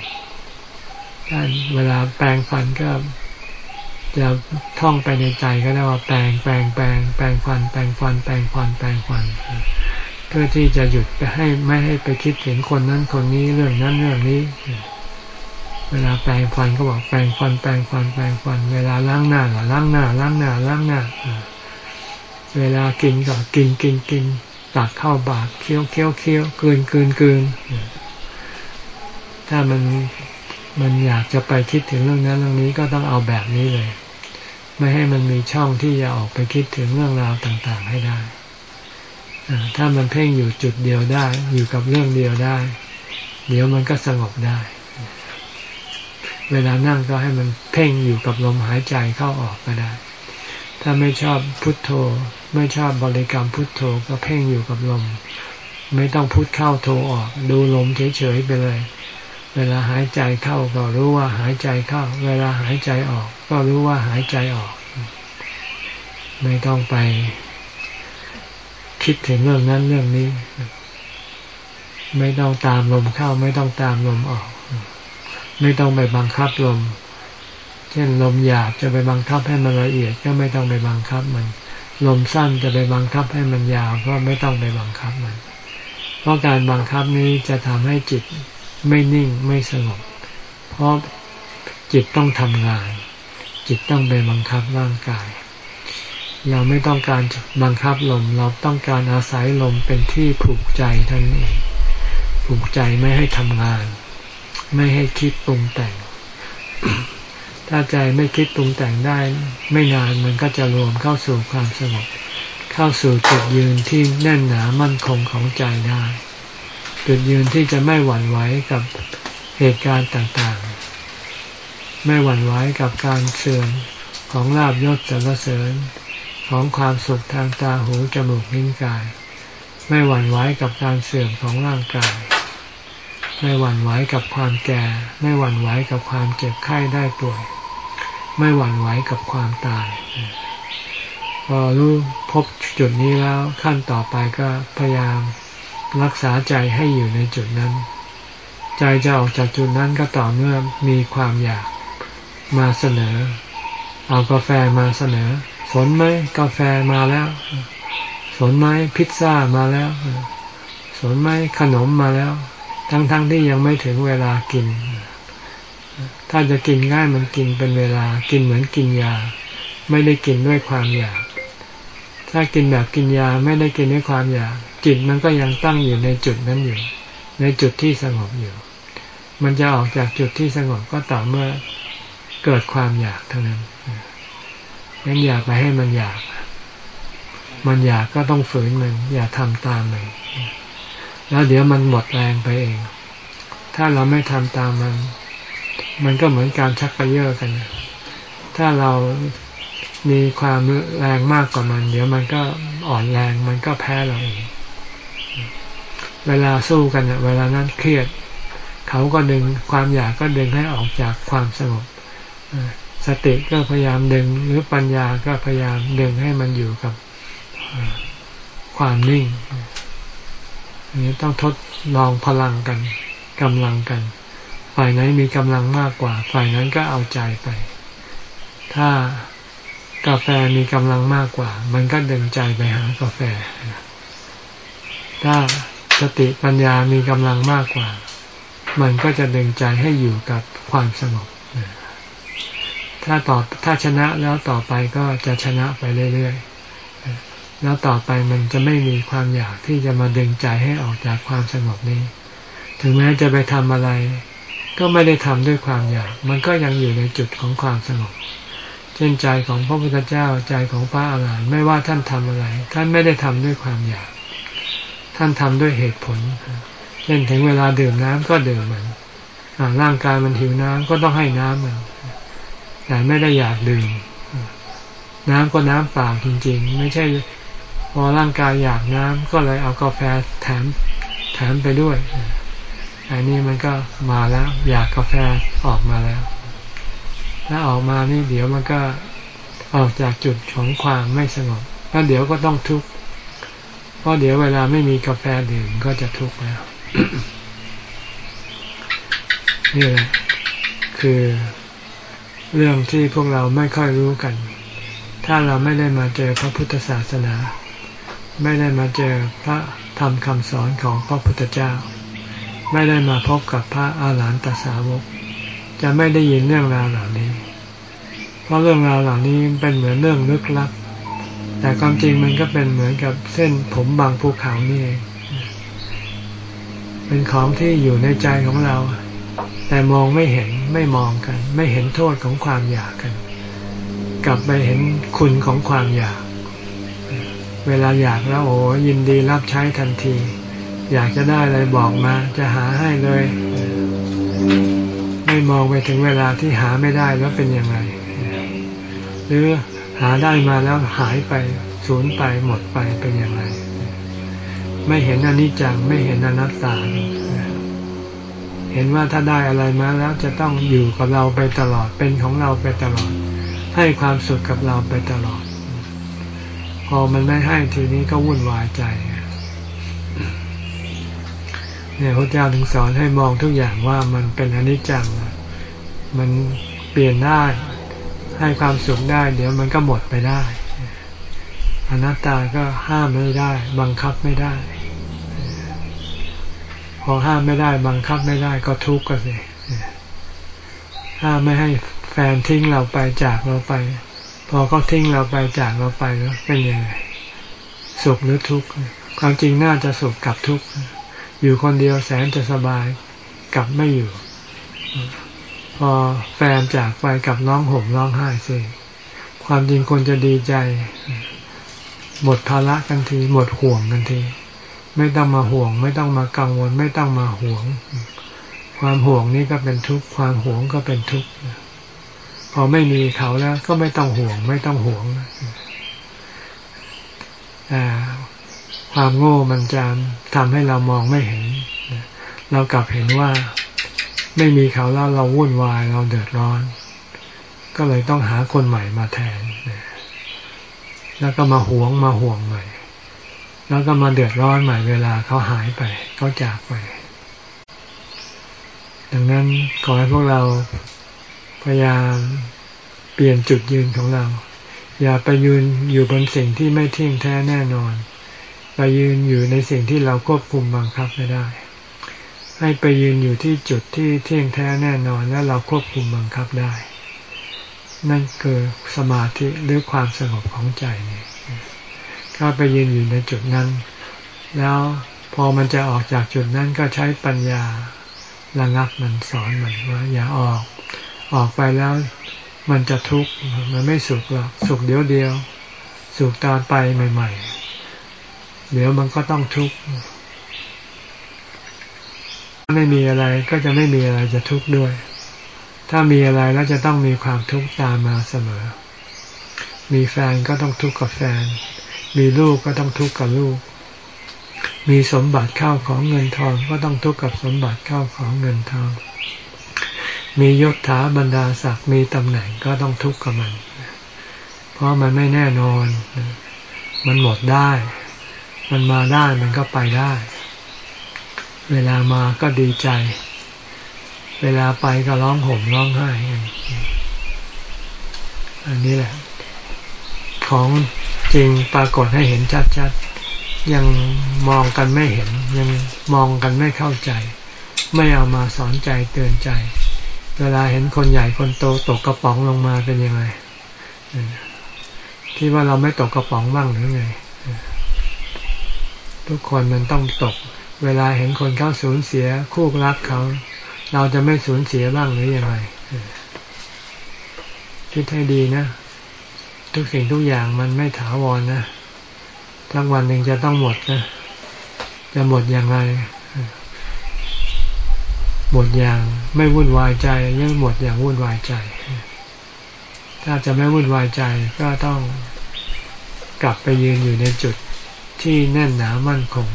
ท่านเวลาแปลงฟันก็จะท่องไปในใจก็ได้ว่าแปลงแปลงแปลงแปลงฟัน แปลงฟัน แปลงฟัน แปลงฟัน เพื่อที่จะหยุดไปให้ไม่ให้ไปคิดถึงคนนั้นคนนี้เรื่องนั้นเรื่องนี้ เวลาแปลงฟันก็บอกแปลงฟัน แปลงฟัน แปลงฟัน เวลาล้างหน้าก็ล้างหน้า ล้างหน้า ล้างหน้า เวลากินก็กินกินกินตักเข้าบากเคี้ยวเคี้ยวเคี้ยวกืนกืนกืน ถ้ามันมันอยากจะไปคิดถึงเรื่องนั้นเรื่องนี้ก็ต้องเอาแบบนี้เลย ไม่ให้มันมีช่องที่จะออกไปคิดถึงเรื่องราวต่างๆให้ได้ถ้ามันเพ่งอยู่จุดเดียวได้ อยู่กับเรื่องเดียวได้ เดี๋ยวมันก็สงบได้ เวลานั่งก็ให้มันเพ่งอยู่กับลมหายใจเข้าออกก็ได้ ถ้าไม่ชอบพุทโธ ไม่ชอบบริกรรมพุทโธก็เพ่งอยู่กับลม ไม่ต้องพุทเข้าโธออก ดูลมเฉยๆไปเลย เวลาหายใจเข้าก็รู้ว่าหายใจเข้า เวลาหายใจออก ก็รู้ว่าหายใจออก ไม่ต้องไป คิดถึงเรื่องนั้นเรื่องนี้ ไม่ต้องตามลมเข้า ไม่ต้องตามลมออก ไม่ต้องไปบังคับลม เช่นลมหยาบจะไปบังคับให้มันละเอียด ก็ไม่ต้องไปบังคับมัน ลมสั้นจะไปบังคับให้มันยาว ก็ไม่ต้องไปบังคับมัน เพราะการบังคับนี้จะทำให้จิต ไม่นิ่งไม่สงบ เพราะจิตต้องทำงาน จิตต้องไปบังคับร่างกาย เราไม่ต้องการบังคับลม เราต้องการอาศัยลมเป็นที่ผูกใจท่านเอง ผูกใจไม่ให้ทำงาน ไม่ให้คิดปรุงแต่ง ถ้าใจไม่คิดปรุงแต่งได้ ไม่นานมันก็จะรวมเข้าสู่ความสงบ เข้าสู่จุดยืนที่แน่นหนามั่นคงของใจได้ จุดยืนที่จะไม่หวั่นไหวกับเหตุการณ์ต่างๆ ไม่หวั่นไหวกับการเสื่อมของลาบยศสรรเสริญของความสุขทางตาหูจมูกลิ้นกาย ไม่หวั่นไหวกับการเสื่อมของร่างกาย ไม่หวั่นไหวกับความแก่ ไม่หวั่นไหวกับความเจ็บไข้ได้ป่วย ไม่หวั่นไหวกับความตาย พอรู้พบจุดนี้แล้วขั้นต่อไปก็พยายาม รักษาใจให้อยู่ในจุดนั้น ใจจะออกจากจุดนั้นก็ต่อเมื่อมีความอยากมาเสนอ เอากาแฟมาเสนอ สนไหมกาแฟมาแล้ว สนไหมพิซซ่ามาแล้ว สนไหมขนมมาแล้ว ทั้งๆทที่ยังไม่ถึงเวลากิน ถ้าจะกินง่ายมันกินเป็นเวลากินเหมือนกินยา ไม่ได้กินด้วยความอยาก ถ้ากินแบบกินยาไม่ได้กินด้วยความอยาก จิตมันก็ยังตั้งอยู่ในจุดนั้นอยู่ ในจุดที่สงบอยู่ มันจะออกจากจุดที่สงบก็ต่อเมื่อเกิดความอยากเท่านั้นงั้นอย่าไปให้มันอยาก มันอยากก็ต้องฝืนมัน อย่าทำตามมัน แล้วเดี๋ยวมันหมดแรงไปเอง ถ้าเราไม่ทำตามมัน มันก็เหมือนการชักกระเยาะกัน ถ้าเรา มีความแรงมากกว่ามัน เดี๋ยวมันก็อ่อนแรงมันก็แพ้เราเองเวลาสู้กันเวลานั้นเครียด เขาก็ดึงความอยากก็ดึงให้ออกจากความสงบสติก็พยายามดึงหรือปัญญาก็พยายามดึงให้มันอยู่กับความนิ่งนี้ต้องทดลองพลังกันกำลังกัน ฝ่ายไหนมีกำลังมากกว่า ฝ่ายนั้นก็เอาใจไป ถ้า กาแฟมีกำลังมากกว่า มันก็ดึงใจไปหากาแฟ ถ้าสติปัญญามีกำลังมากกว่า มันก็จะดึงใจให้อยู่กับความสงบถ้าต่อถ้าชนะแล้วต่อไปก็จะชนะไปเรื่อยๆ แล้วต่อไปมันจะไม่มีความอยากที่จะมาดึงใจให้ออกจากความสงบนี้ ถึงแม้จะไปทำอะไร ก็ไม่ได้ทำด้วยความอยาก มันก็ยังอยู่ในจุดของความสงบ เช่นใจของพระพุทธเจ้าใจของพระอาหารหันต์ไม่ว่าท่านทำอะไร ท่านไม่ได้ทำด้วยความอยาก ท่านทำด้วยเหตุผล เช่นถึงเวลาดื่มน้ำก็ดื่มมันร่างกายมันหิวน้ำก็ต้องให้น้ำมันแต่ไม่ได้อยากดื่ม น้ำก็น้ำเปล่าจริง ๆ ไม่ใช่ พอร่างกายอยากน้ำก็เลยเอากาแฟแถมแถมไปด้วยอันนี้มันก็มาแล้ว อยากกาแฟออกมาแล้ว ถ้าออกมานี่เดี๋ยวมันก็ออกจากจุดของความไม่สงบแล้วเดี๋ยวก็ต้องทุกข์เพราะเดี๋ยวเวลาไม่มีกาแฟดื่มก็จะทุกข์แล้วนี่แหละคือเรื่องที่พวกเราไม่ค่อยรู้กัน ถ้าเราไม่ได้มาเจอพระพุทธศาสนา ไม่ได้มาเจอพระธรรมคำสอนของพระพุทธเจ้า ไม่ได้มาพบกับพระอาหารหันตสาวก จะไม่ได้ยินเรื่องราวเหล่านี้ เพราะเรื่องราวเหล่านี้เป็นเหมือนเรื่องลึกลับ แต่ความจริงมันก็เป็นเหมือนกับเส้นผมบางภูเขานี่เอง เป็นของที่อยู่ในใจของเรา แต่มองไม่เห็นไม่มองกัน ไม่เห็นโทษของความอยากกัน กลับไปเห็นคุณของความอยาก เวลาอยากแล้วโอ้ยินดีรับใช้ทันที อยากจะได้อะไรบอกมา จะหาให้เลย ไม่มองไปถึงเวลาที่หาไม่ได้แล้วเป็นยังไง หรือหาได้มาแล้วหายไปสูญไปหมดไปเป็นยังไง ไม่เห็นอนิจจังไม่เห็นอนัตตา เห็นว่าถ้าได้อะไรมาแล้วจะต้องอยู่กับเราไปตลอดเป็นของเราไปตลอด ให้ความสุขกับเราไปตลอด พอมันไม่ให้ทีนี้ก็วุ่นวายใจ เนี่ยพระเจ้าถึงสอนให้มองทุกอย่างว่ามันเป็นอนิจจัง มันเปลี่ยนได้ให้ความสุขได้ เดี๋ยวมันก็หมดไปได้ อนัตตาก็ห้ามไม่ได้ บังคับไม่ได้ พอห้ามไม่ได้ บังคับไม่ได้ก็ทุกข์ก็สิห้ามไม่ให้แฟนทิ้งเราไปจากเราไป พอเขาทิ้งเราไปจากเราไปแล้วเป็นยังไงสุขหรือทุกข์ความจริงน่าจะสุขกับทุกข์ อยู่คนเดียวแสนจะสบายกลับไม่อยู่ พอแฟนจากไปกับร้องห่มร้องไห้สิความจริงคนจะดีใจ หมดภาระกันที หมดห่วงกันที ไม่ต้องมาห่วง ไม่ต้องมากังวล ไม่ต้องมาห่วง ความห่วงนี่ก็เป็นทุกข์ความห่วงก็เป็นทุกข์พอไม่มีเขาแล้ว ก็ไม่ต้องห่วง ไม่ต้องห่วง ความโง่มันจะทำให้เรามองไม่เห็น เรากลับเห็นว่าไม่มีเขาแล้วเราวุ่นวายเราเดือดร้อน ก็เลยต้องหาคนใหม่มาแทน แล้วก็มาหวงมาห่วงใหม่ แล้วก็มาเดือดร้อนใหม่เวลาเขาหายไปเขาจากไป ดังนั้นขอให้พวกเราพยายามเปลี่ยนจุดยืนของเรา อย่าไปยืนอยู่บนสิ่งที่ไม่เที่ยงแท้แน่นอน ไปยืนอยู่ในสิ่งที่เราควบคุมบังคับไม่ได้ ให้ไปยืนอยู่ที่จุดที่เที่ยงแท้แน่นอนและเราควบคุมบังคับได้ นั่นคือสมาธิหรือความสงบของใจนี่ก็ไปยืนอยู่ในจุดนั้น แล้วพอมันจะออกจากจุดนั้นก็ใช้ปัญญาระงับมันสอนมันว่าอย่าออก ออกไปแล้วมันจะทุกข์มันไม่สุขหรอกสุขเดียวเดียว สุขตอนไปใหม่ ๆ เดี๋ยวมันก็ต้องทุกข์ถ้าไม่มีอะไรก็จะไม่มีอะไรจะทุกข์ด้วย ถ้ามีอะไรแล้วจะต้องมีความทุกข์ตามมาเสมอ มีแฟนก็ต้องทุกข์กับแฟน มีลูกก็ต้องทุกข์กับลูก มีสมบัติเข้าของเงินทองก็ต้องทุกข์กับสมบัติเข้าของเงินทอง มียศถาบรรดาศักดิ์มีตำแหน่งก็ต้องทุกข์กับมัน เพราะมันไม่แน่นอน มันหมดได้ มันมาได้มันก็ไปได้ เวลามาก็ดีใจ เวลาไปก็ร้องห่มร้องไห้อันนี้แหละ ของจริงปรากฏให้เห็นชัดๆ ยังมองกันไม่เห็น ยังมองกันไม่เข้าใจ ไม่เอามาสอนใจเตือนใจ เวลาเห็นคนใหญ่คนโตตกกระป๋องลงมาเป็นยังไงที่ว่าเราไม่ตกกระป๋องบ้างหรือไง ทุกคนมันต้องตก เวลาเห็นคนเขาสูญเสียคู่รักเขา เราจะไม่สูญเสียบ้างหรือยังไงคิดให้ดีนะ ทุกสิ่งทุกอย่างมันไม่ถาวรนะทั้งวันหนึ่งจะต้องหมดนะ จะหมดยังไงหมดอย่างไม่วุ่นวายใจยังหมดอย่างวุ่นวายใจ ถ้าจะไม่วุ่นวายใจก็ต้องกลับไปยืนอยู่ในจุด ที่แน่นหนามั่นคง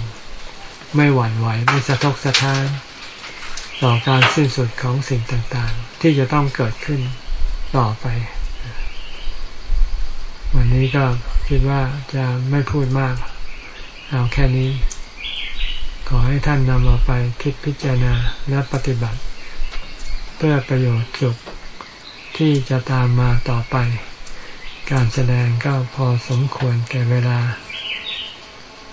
ไม่หวั่นไหวไม่สะทกสะท้าน ต่อการสิ้นสุดของสิ่งต่างๆ ที่จะต้องเกิดขึ้นต่อไป วันนี้ก็คิดว่าจะไม่พูดมาก เอาแค่นี้ ขอให้ท่านนำเอาไปคิดพิจารณาและปฏิบัติ เพื่อประโยชน์สุขที่จะตามมาต่อไป การแสดงก็พอสมควรแก่เวลา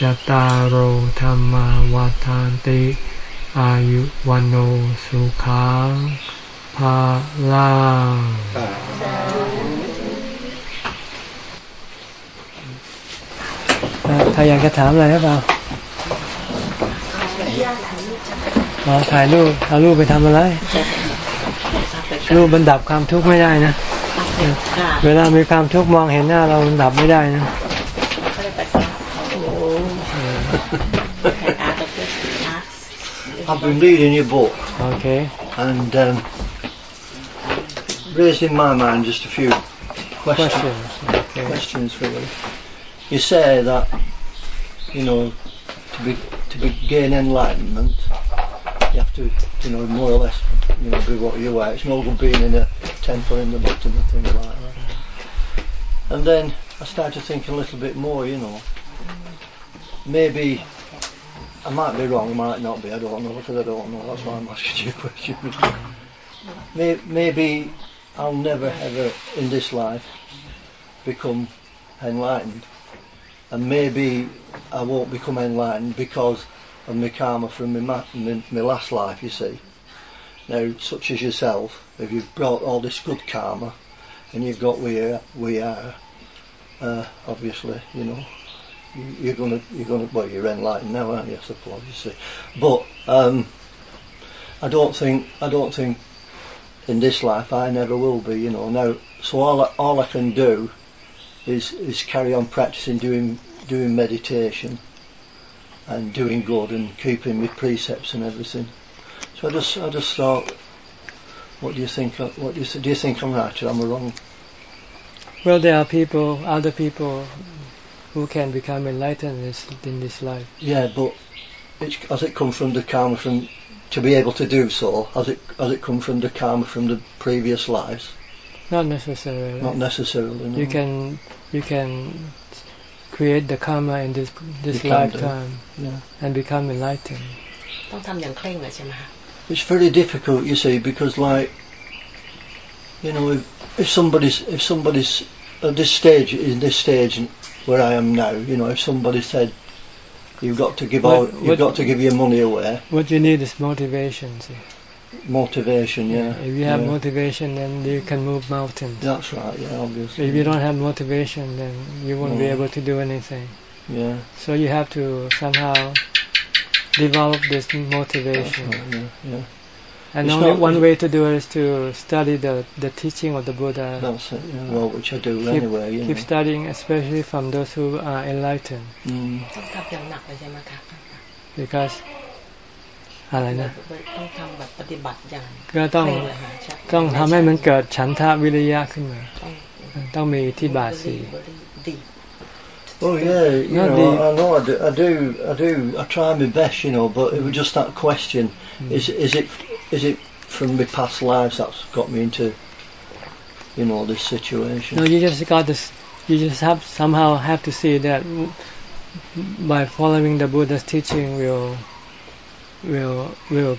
จตารโหธรรมวาทานติ อายุวันโอสุขังภาลาถ้าอยากจะถามอะไรหรือเปล่ามาถ่ายรูปเอารูปไปทำอะไร รูปบรรดับความทุกข์ไม่ได้นะ เวลามีความทุกข์มองเห็นหน้าเราดับไม่ได้นะ I've been reading your book. Okay. And um, raised in my mind just a few questions. Questions. Okay. Questions for you. You say that you know to be to be gain enlightenment, you have to you know more or less you know be what you are. It's no good being in a temple in the bottom and things like that. And then I started thinking a little bit more, you know. Maybe I might be wrong, might not be, I don't know, because I don't know, that's why I'm asking you a question. Maybe I'll never ever in this life become enlightened. And maybe I won't become enlightened because of my karma from my, my, my last life, you see. Now, such as yourself, if you've brought all this good karma and you've got where we are, uh, obviously, you know, you're gonna, you're gonna, well, you're enlightened now, aren't you? I suppose you see. But um, I don't think, I don't think in this life I never will be. You know. Now, so all I, all I can do is is carry on practicing doing doing meditation and doing good and keeping my precepts and everything. So I just I just thought, what do you think? What do you, do you think I'm right or am I wrong? Well, there are people, other people who can become enlightened in this, in this life. Yeah, but has it come from the karma from to be able to do so? Has it has it come from the karma from the previous lives? Not necessarily. Not necessarily. No. You can you can create the karma in this this lifetime yeah. and become enlightened. It's very difficult, you see, because like you know, if, if somebody's if somebody's at this stage in this stage where I am now, you know, if somebody said you've got to give what, you've got to give your money away. What you need is motivation. See. Motivation, yeah. yeah. If you have yeah. motivation, then you can move mountains. That's right, yeah, obviously. If you don't have motivation, then you won't no. be mm. able to do anything. Yeah. So you have to somehow develop this motivation. Right, yeah, yeah. And it's only one way to do it is to study the the teaching of the Buddha. That's it. Yeah. Well, which I do keep, anyway. You keep know. studying, especially from those who are enlightened. Mm. Because อะไรนะต้องทำแบบปฏิบัติอย่างก็ต้องต้องทำให้มันเกิดฉันทะวิริยะขึ้นมาต้องมีที่บาสี Oh yeah, you know, I, I know I do, I do, I do, I try my best, you know, but it was just that question: mm. is is it is it from my past lives that's got me into, you know, this situation? No, you just got this. You just have somehow have to see that by following the Buddha's teaching will will will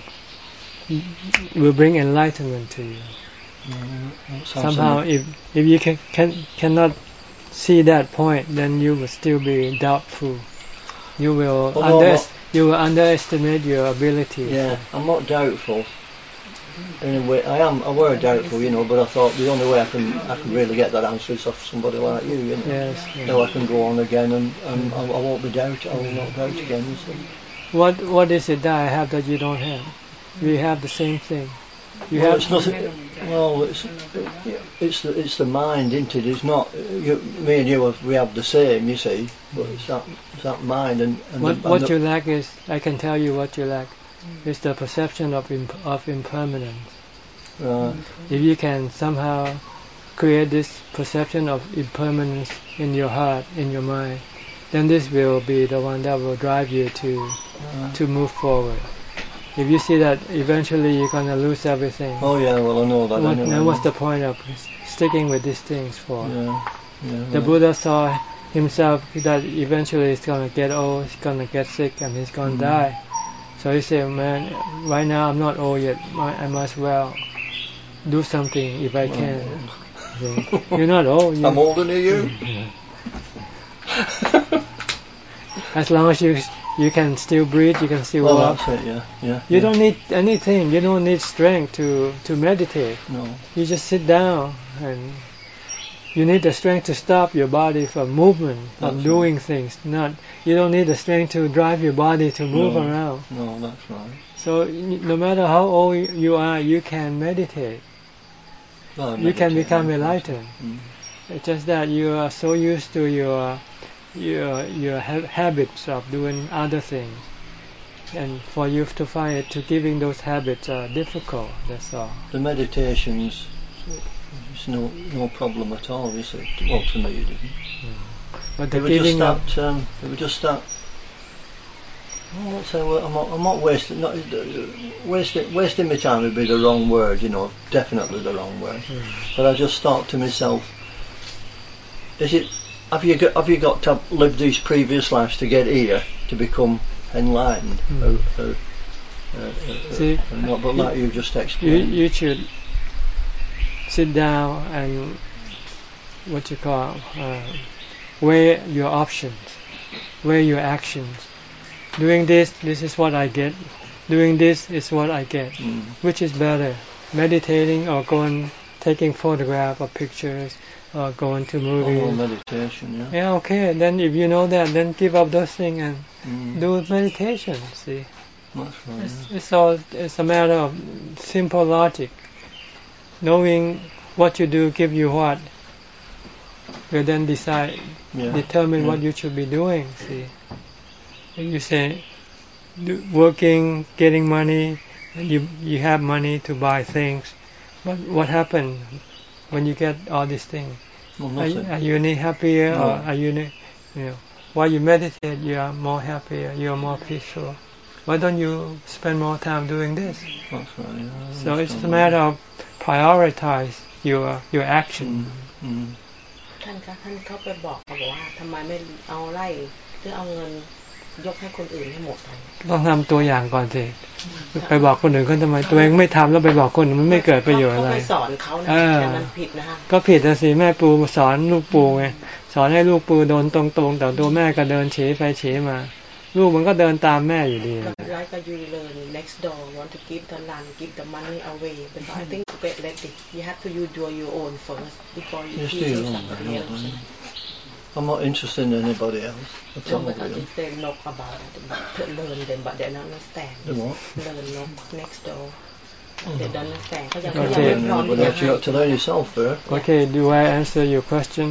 will bring enlightenment to you. Mm, somehow, if if you can, can cannot see that point, then you will still be doubtful. You will Although under you will underestimate your ability. Yeah, I'm not doubtful. In a way, I am. I were doubtful, you know, but I thought the only way I can I can really get that answer is off somebody like you, you know. Yes. I can go on again, and, and I, I won't be doubt. I will not doubt again. You see. What What is it that I have that you don't have? We have the same thing. You well, it's nothing. Well, it's it's the it's the mind, isn't it? It's not. You, me and you have, we have the same, you see, but it's that it's that mind and. and what the, and what you lack is, I can tell you what you lack. Mm. Is the perception of imp of impermanence. Right. If you can somehow create this perception of impermanence in your heart, in your mind, then this will be the one that will drive you to right. to move forward if you see that eventually you're gonna lose everything. Oh yeah, well I know that. What, anyway. Then what's the point of sticking with these things for? Yeah, yeah. The Buddha saw himself that eventually he's gonna get old, he's gonna get sick, and he's gonna mm. die. So he said, "Man, right now I'm not old yet. I might as well do something if I can." You're not old. You're I'm older than you. as long as you you can still breathe, you can still well, walk. It, yeah, yeah. You yeah. don't need anything. You don't need strength to to meditate. No. You just sit down, and you need the strength to stop your body from movement, from that's doing right. things. Not you don't need the strength to drive your body to move no. around. No, that's right. So no matter how old you are, you can meditate. Well, you can become enlightened. Mm. It's just that you are so used to your your your ha- habits of doing other things, and for you to find it to giving those habits are difficult. That's all. The meditations, it's no no problem at all, is it? Well, to me, it isn't. Mm. But the it giving just that, um, it would just that. Well, let's say well, I'm not, I'm not wasting, not, wasting, wasting my time would be the wrong word, you know, definitely the wrong word. Mm. But I just thought to myself, is it? Have you got have you got to live these previous lives to get here to become enlightened? Mm. Or, or, uh, uh, See, uh, not, but like you just you explained. you should sit down and what you call uh, weigh your options, weigh your actions. Doing this, this is what I get. Doing this is what I get. Mm. Which is better, meditating or going taking photograph or pictures or going to Oh, movies? meditation, yeah. Yeah, okay. Then if you know that, then give up those things and Mm. do meditation. See, That's right. it's, it's all it's a matter of simple logic. Knowing what you do give you what, you then decide, Yeah. determine yeah. what you should be doing. See, you say working, getting money, and you you have money to buy things, but what happened when you get all these things? Well, Are, you- are you any happier or No. are you, any- you know, while you meditate, you are more happier, you are more peaceful. Why don't you spend more time doing this? Right. Yeah, So it's a matter of prioritize your your that. action. Mm. Mm. ท่านคะท่านเขาไปบอกเขาบอกว่าทำไมไม่เอาไล่หรือเอาเงินยกให้คนอื่นให้หมดเลยต้องทำตัวอย่างก่อนสิไปบอกคนอื่นเขาทำไมตัวเองไม่ทำแล้วไปบอกคนอื่นมันไม่เกิดประโยชน์อะไรเขาไปสอนเขานะเออแต่มันผิดนะคะก็ผิดนะสิแม่ปูสอนลูกปูไงสอนให้ลูกปูเดินตรงๆแต่ตัวแม่ก็เดินเฉไปเฉมา ลูกมันก็เดินตามแม่อยู่ดี ก็ไลฟ์ก็ยูเลิร์น next door want to give the land give the money away but I think get ready you have to you do your own first before you Just do teach your own. somebody yeah, else yeah. I'm not interested in anybody else at no all. but Really. if they know about it but to learn them but they don't understand The what? learn no next door they don't understand เขายัง โอ เขา เค ยังไม่พร้อม But ที่จะ that you got to learn yourself first. Okay do I answer your question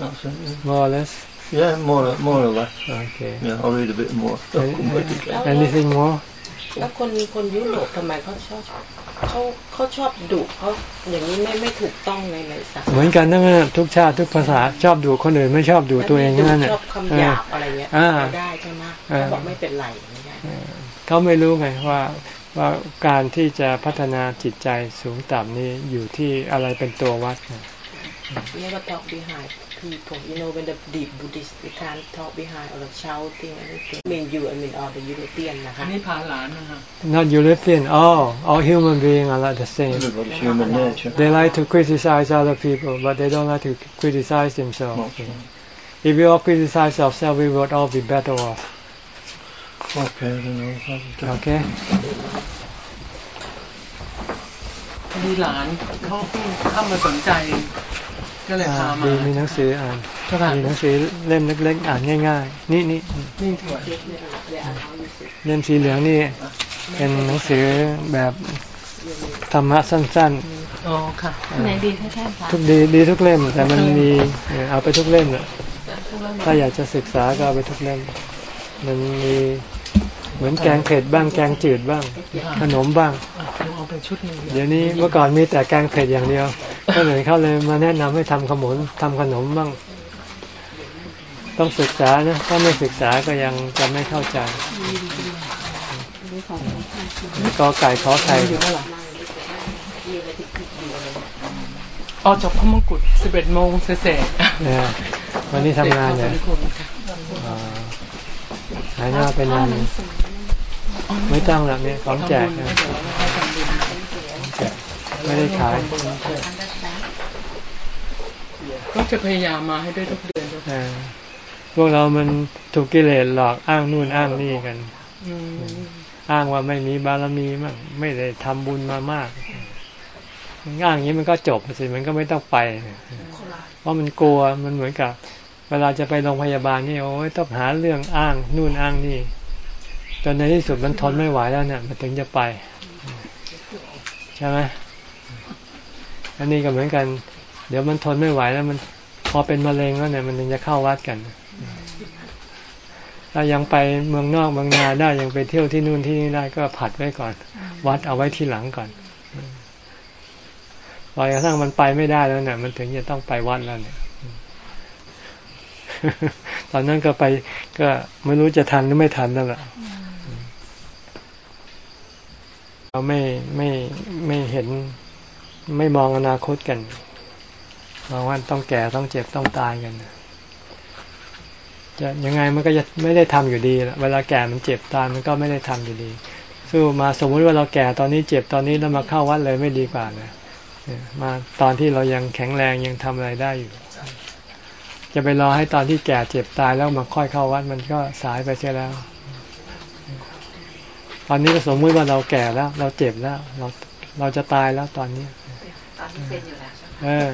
That's it. more or less Yeah, yeah more, or- more or less. Okay Yeah, I'll read a bit more. Any- anything more แล้วคนคนยุโรปทำไมเขาชอบเขาเขาชอบดุเขาอย่างนี้ไม่ไม่ถูกต้องในในศาสนาเหมือนกันทั้งนั้นน่ะทุกชาติทุกภาษาชอบดูคนอื่นไม่ชอบดูตัวเองทั้งนั้นน่ะชอบคำหยาบอะไรเงี้ยอ่าไม่ได้ใช่ไหมอ่าเขาบอกไม่เป็นไรไม่ได้เออเขาไม่รู้ไงว่าว่าการที่จะพัฒนาจิตใจสูงต่ำนี้อยู่ที่อะไรเป็นตัววัดไง never talk behind people you know when the deep Buddhist you can't talk behind or shouting anything I mean you I mean all the European นะคะ นี่พาหลานนะครับ Not European all all human beings are like the same Everybody's human nature. they like to criticize other people but they don't like to criticize themselves Okay. if we all criticize ourselves we would all be better off Okay, I don't know. I'll- okay มีหลานเขาเพิ่งเข้ามาสนใจ ก็เลยอ่าพามามีมีหนังสืออ่านเจ้าค่ะมีหนังสือเล่มเล็กๆอ่านง่าย ๆ นี่นี่นี่ถวายเล่มสีเหลืองนี่ เป็นหนังสือแบบธรรมะสั้นอ๋อค่ะไหนดีคะท่านคะๆทุกดีดีทุกเล่ม แต่มันมีเอ่อเอาไปทุกเล่มแหละถ้าอยากจะศึกษาก็เอาไปทุกเล่ม มันมี เหมือนแกงเผ็ดบ้างแกงจืดบ้าง ขนมบ้างเอาไปชุดหนึงเดี๋ยวนี้เมื่อก่อนมีแต่แกงเผ็ดอย่างเดียว ก็เลยเขาเลยมาแนะนำให้ทำขนมทำขนมบ้าง ต้องศึกษานะถ้าไม่ศึกษาก็ยังจะไม่เข้าใจกอไก่ขอไข่ออกจากพระมงกุฎ11โมงเศษๆเนี่ยวันนี้ทำงานเนี่ยขอบคุณค่ะอ่าหายหน้าไปนานเลย ไม่ต้องหรอกเนี่ยของแจกทำบุญนะให้เดี๋ยวเราให้ทำบุญแจกไม่ได้ขายก็จะพยายามมาให้ได้ทุกเดือนเจ้าค่ะเออพวกเรามันถูกกิเลสหลอกอ้างนู่นอ้างนี่กันอืมอ้างว่าไม่มีบารมีมั่งไม่ได้ทำบุญมามากอ้างอย่างนี้มันก็จบสิมันก็ไม่ต้องไปเพราะมันกลัวมันเหมือนกับ เวลาจะไปโรงพยาบาลนี่โอ้ยต้องหาเรื่องอ้างนู่นอ้างนี่ จนในที่สุดมันทนไม่ไหวแล้วเนี่ยมันถึงจะไป ใช่ไหมอันนี้ก็เหมือนกัน เดี๋ยวมันทนไม่ไหวแล้ว มันพอเป็นมะเร็งแล้วเนี่ยมันถึงจะเข้าวัดกันถ้ายังไปเมืองนอกเมืองนาได้ยังไปเที่ยวที่นู่นที่นี่ได้ก็ผัดไว้ก่อน วัดเอาไว้ที่หลังก่อนพอกระทั่งมันไปไม่ได้แล้วเนี่ยมันถึงจะต้องไปวัดแล้วเนี่ย ตอนนั้นก็ไปก็ไม่รู้จะทันหรือไม่ทันนั่นแหละ เราไม่ไม่ไม่เห็นไม่มองอนาคตกันบางวันต้องแก่ต้องเจ็บต้องตายกันจะยังไงมันก็จะไม่ได้ทำอยู่ดีเวลาแก่มันเจ็บตายมันก็ไม่ได้ทำอยู่ดี สู้มาสมมุติว่าเราแก่ตอนนี้เจ็บตอนนี้แล้วมาเข้าวัดเลยไม่ดีกว่าเลยมาตอนที่เรายังแข็งแรงยังทำอะไรได้อยู่ จะไปรอให้ตอนที่แก่เจ็บตายแล้วมาค่อยเข้าวัดมันก็สายไปเสียแล้ว ตอนนี้ก็สมมติว่าเราแก่แล้ว เราเจ็บแล้ว เราเราจะตายแล้วตอนนี้ตอนนี้เป็นอยู่แล้วเออ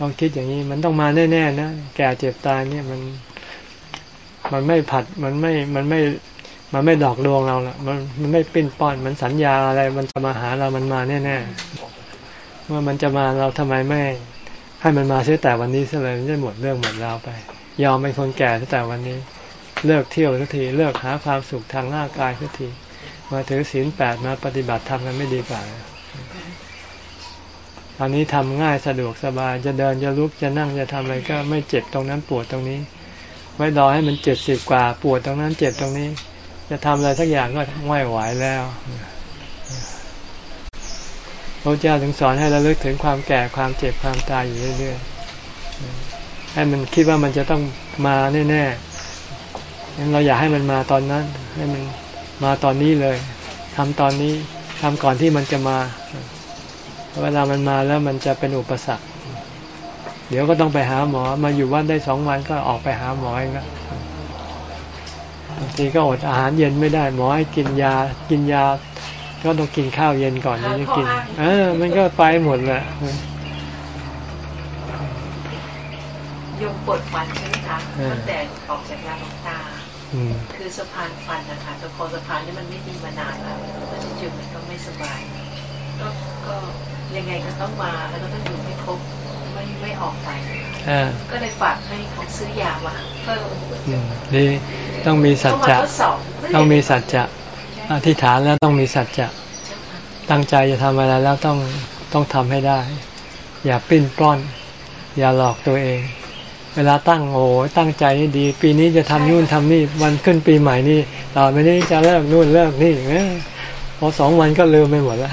ลองคิดอย่างนี้มันต้องมาแน่ๆนะแก่เจ็บตายเนี่ยมัน มันไม่ผัดมันไม่มันไม่ มันไม่ดอกดวงเราละมันมันไม่ปิ้นป้อนมันสัญญาอะไร มันจะมาหาเรามันมาแน่ๆเมื่อมันจะมาเราทำไมไม่ให้มันมาเสียแต่วันนี้ซะเลยมันจะหมดเรื่องหมดราวไป ยอมเป็นคนแก่ตั้งแต่วันนี้ เลิกเที่ยวสักทีเลิกหาความสุขทางร่างกายสักทีมาถือศีลแปดมาปฏิบัติธรรมกันไม่ดีกว่าตอนนี้ทำง่ายสะดวกสบายจะเดินจะลุกจะนั่งจะทำอะไรก็ไม่เจ็บตรงนั้นปวดตรงนี้ ไม่รอให้มันเจ็ดสิบกว่า ปวดตรงนั้นเจ็บตรงนี้ จะทำอะไรสักอย่างก็ไม่ไหวแล้วพระเจ้าถึงสอนให้เราเลิกถึงความแก่ความเจ็บความตายอยู่เรื่อยๆให้มันคิดว่ามันจะต้องมาแน่ๆ งั้นเราอยากให้มันมาตอนนั้น ให้มันมาตอนนี้เลยทำตอนนี้ทำก่อนที่มันจะมา เวลามันมาแล้วมันจะเป็นอุปสรรค เดี๋ยวก็ต้องไปหาหมอ มาอยู่วันได้สองวันก็ออกไปหาหมอเองละบางทีก็อดอาหารเย็นไม่ได้ หมอให้กินยา กินยา ก็ต้องกินข้าวเย็นก่อนนี่กิน เออ มันก็ไปหมดแหละยมปวดฟันใช่ไหมคะตั้งแต่ออกจากยาหลวงตา คือสะพานฟันนะคะแต่พอสะพานนี่มันไม่ดีมานานแล้วแล้วจุดๆมันก็ไม่สบาย ก็ก็ยังไงก็ต้องมาแล้วก็ต้องอยู่ให้ครบไม่ไม่ออกไปก็เลยฝากให้เขาซื้อยามาเพิ่มดีต้องมีสัจจะต้องมีสัจจะอธิษฐานแล้วต้องมีสัจจะตั้งใจจะทำอะไรแล้วต้องต้องทำให้ได้ อย่าปิ้นปล้อน อย่าหลอกตัวเอง เวลาตั้งโอ้ตั้งใจนี่ดี ปีนี้จะทำนู่นทำนี่วันขึ้นปีใหม่นี่ต่อไปนี้จะเลิกนู่นเลิกนี่พอสองวันก็ลืมไปหมดแล้ว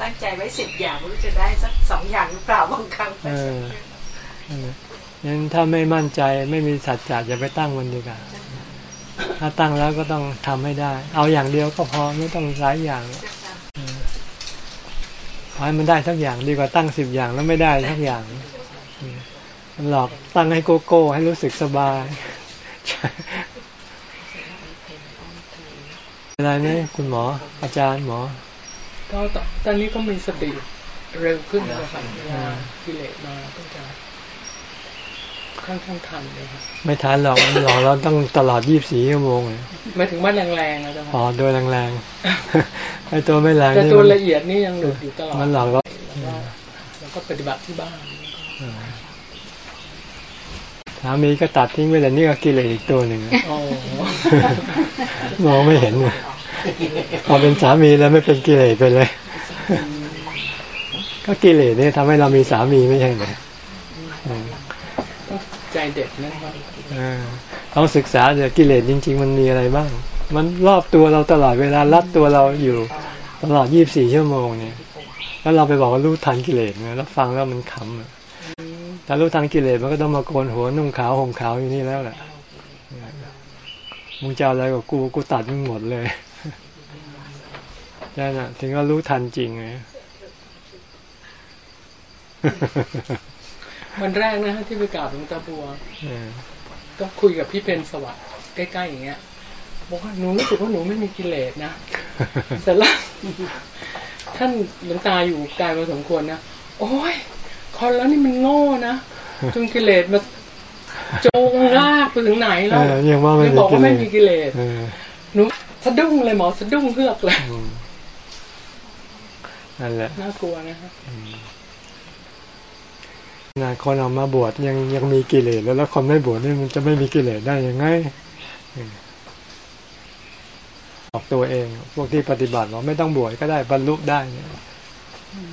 ตั้งใจไว้สิบอย่างไม่รู้จะได้สักสองอย่างหรือเปล่าบางครั้งเอองั้นถ้าไม่มั่นใจไม่มีสัจจะอย่าไปตั้งมันดีกว่าถ้าตั้งแล้วก็ต้องทำให้ได้ เอาอย่างเดียวก็พอไม่ต้องหลายอย่างขอให้มันได้ทั้งอย่างดีกว่าตั้งสิบอย่างแล้วไม่ได้ทั้งอย่าง มันหลอกตั้งให้โกโก้ ให้รู้สึกสบายอะไรไหมคุณหมออาจารย์หมอ ก็ตอนนี้ก็มีสติเร็วขึ้นนะครับเวลากิเลสมาก็จะค่อนข้างทันเลยครับไม่ทันหรอกหลอกเราต้องตลอดยี่สิบสี่ชั่วโมงเลยไม่ถึงว่าแรงๆนะจ๊ะอ๋อโดยแรงๆไอ้ตัวไม่แรงแต่ตัวละเอียดนี่ยังหลุดอยู่ตลอดมันหลอกเราแล้วก็ปฏิบัติที่บ้าน สามีก็ตัดทิ้งไปแต่นี่ก็กิเลสอีกตัวหนึ่งมองไม่เห็นเลยพอเป็นสามีแล้วไม่เป็นกิเลสไปเลย ก็กิเลสเนี่ยทำให้เรามีสามีไม่ใช่ไหมใจเด็ดนะครับต้องศึกษาเดี๋ยวกิเลสจริง ๆ มันมีอะไรบ้าง มันรอบตัวเราตลอดเวลารัดตัวเราอยู่ตลอดยี่บสี่ชั่วโมงเนี่ย แล้วเราไปบอกว่ารู้ทันกิเลสเนี่ยแล้วฟังแล้วมันขำ แต่รู้ทันกิเลสมันก็ต้องมาโกนหัวนุ่งขาวห่มขาวอยู่นี่แล้วแหละมึงจะอะไรกับกูกูตัดมึงหมดเลยนั่นแหะถึงก็รู้ทันจริงไงวันแรกนะที่ไปกราบหลวงตาบัวก็คุยกับพี่เพนสวัสดิ์ใกล้ๆอย่างเงี้ยบอกว่าหนูรู้สึกว่าหนูไม่มีกิเลสนะเสร็จแล้วท่านหลวงตาอยู่ไกลพอสมควรนะโอ้ย คนแล้วนี่มันโง่นะจนกิเลสมาโจงลากไปถึงไหนแล้วยังว่าไม่บอกว่าไม่มีกิเลสหนูสะดุ้งเลยหมอสะดุ้งเฮือกเลยนั่นแหละน่ากลัวนะครับนะคนออกมาบวชยังยังมีกิเลสแล้วแล้วคนไม่บวชนี่มันจะไม่มีกิเลสได้ยังไงออกตัวเอง พวกที่ปฏิบัติว่าไม่ต้องบวชก็ได้บรรลุได้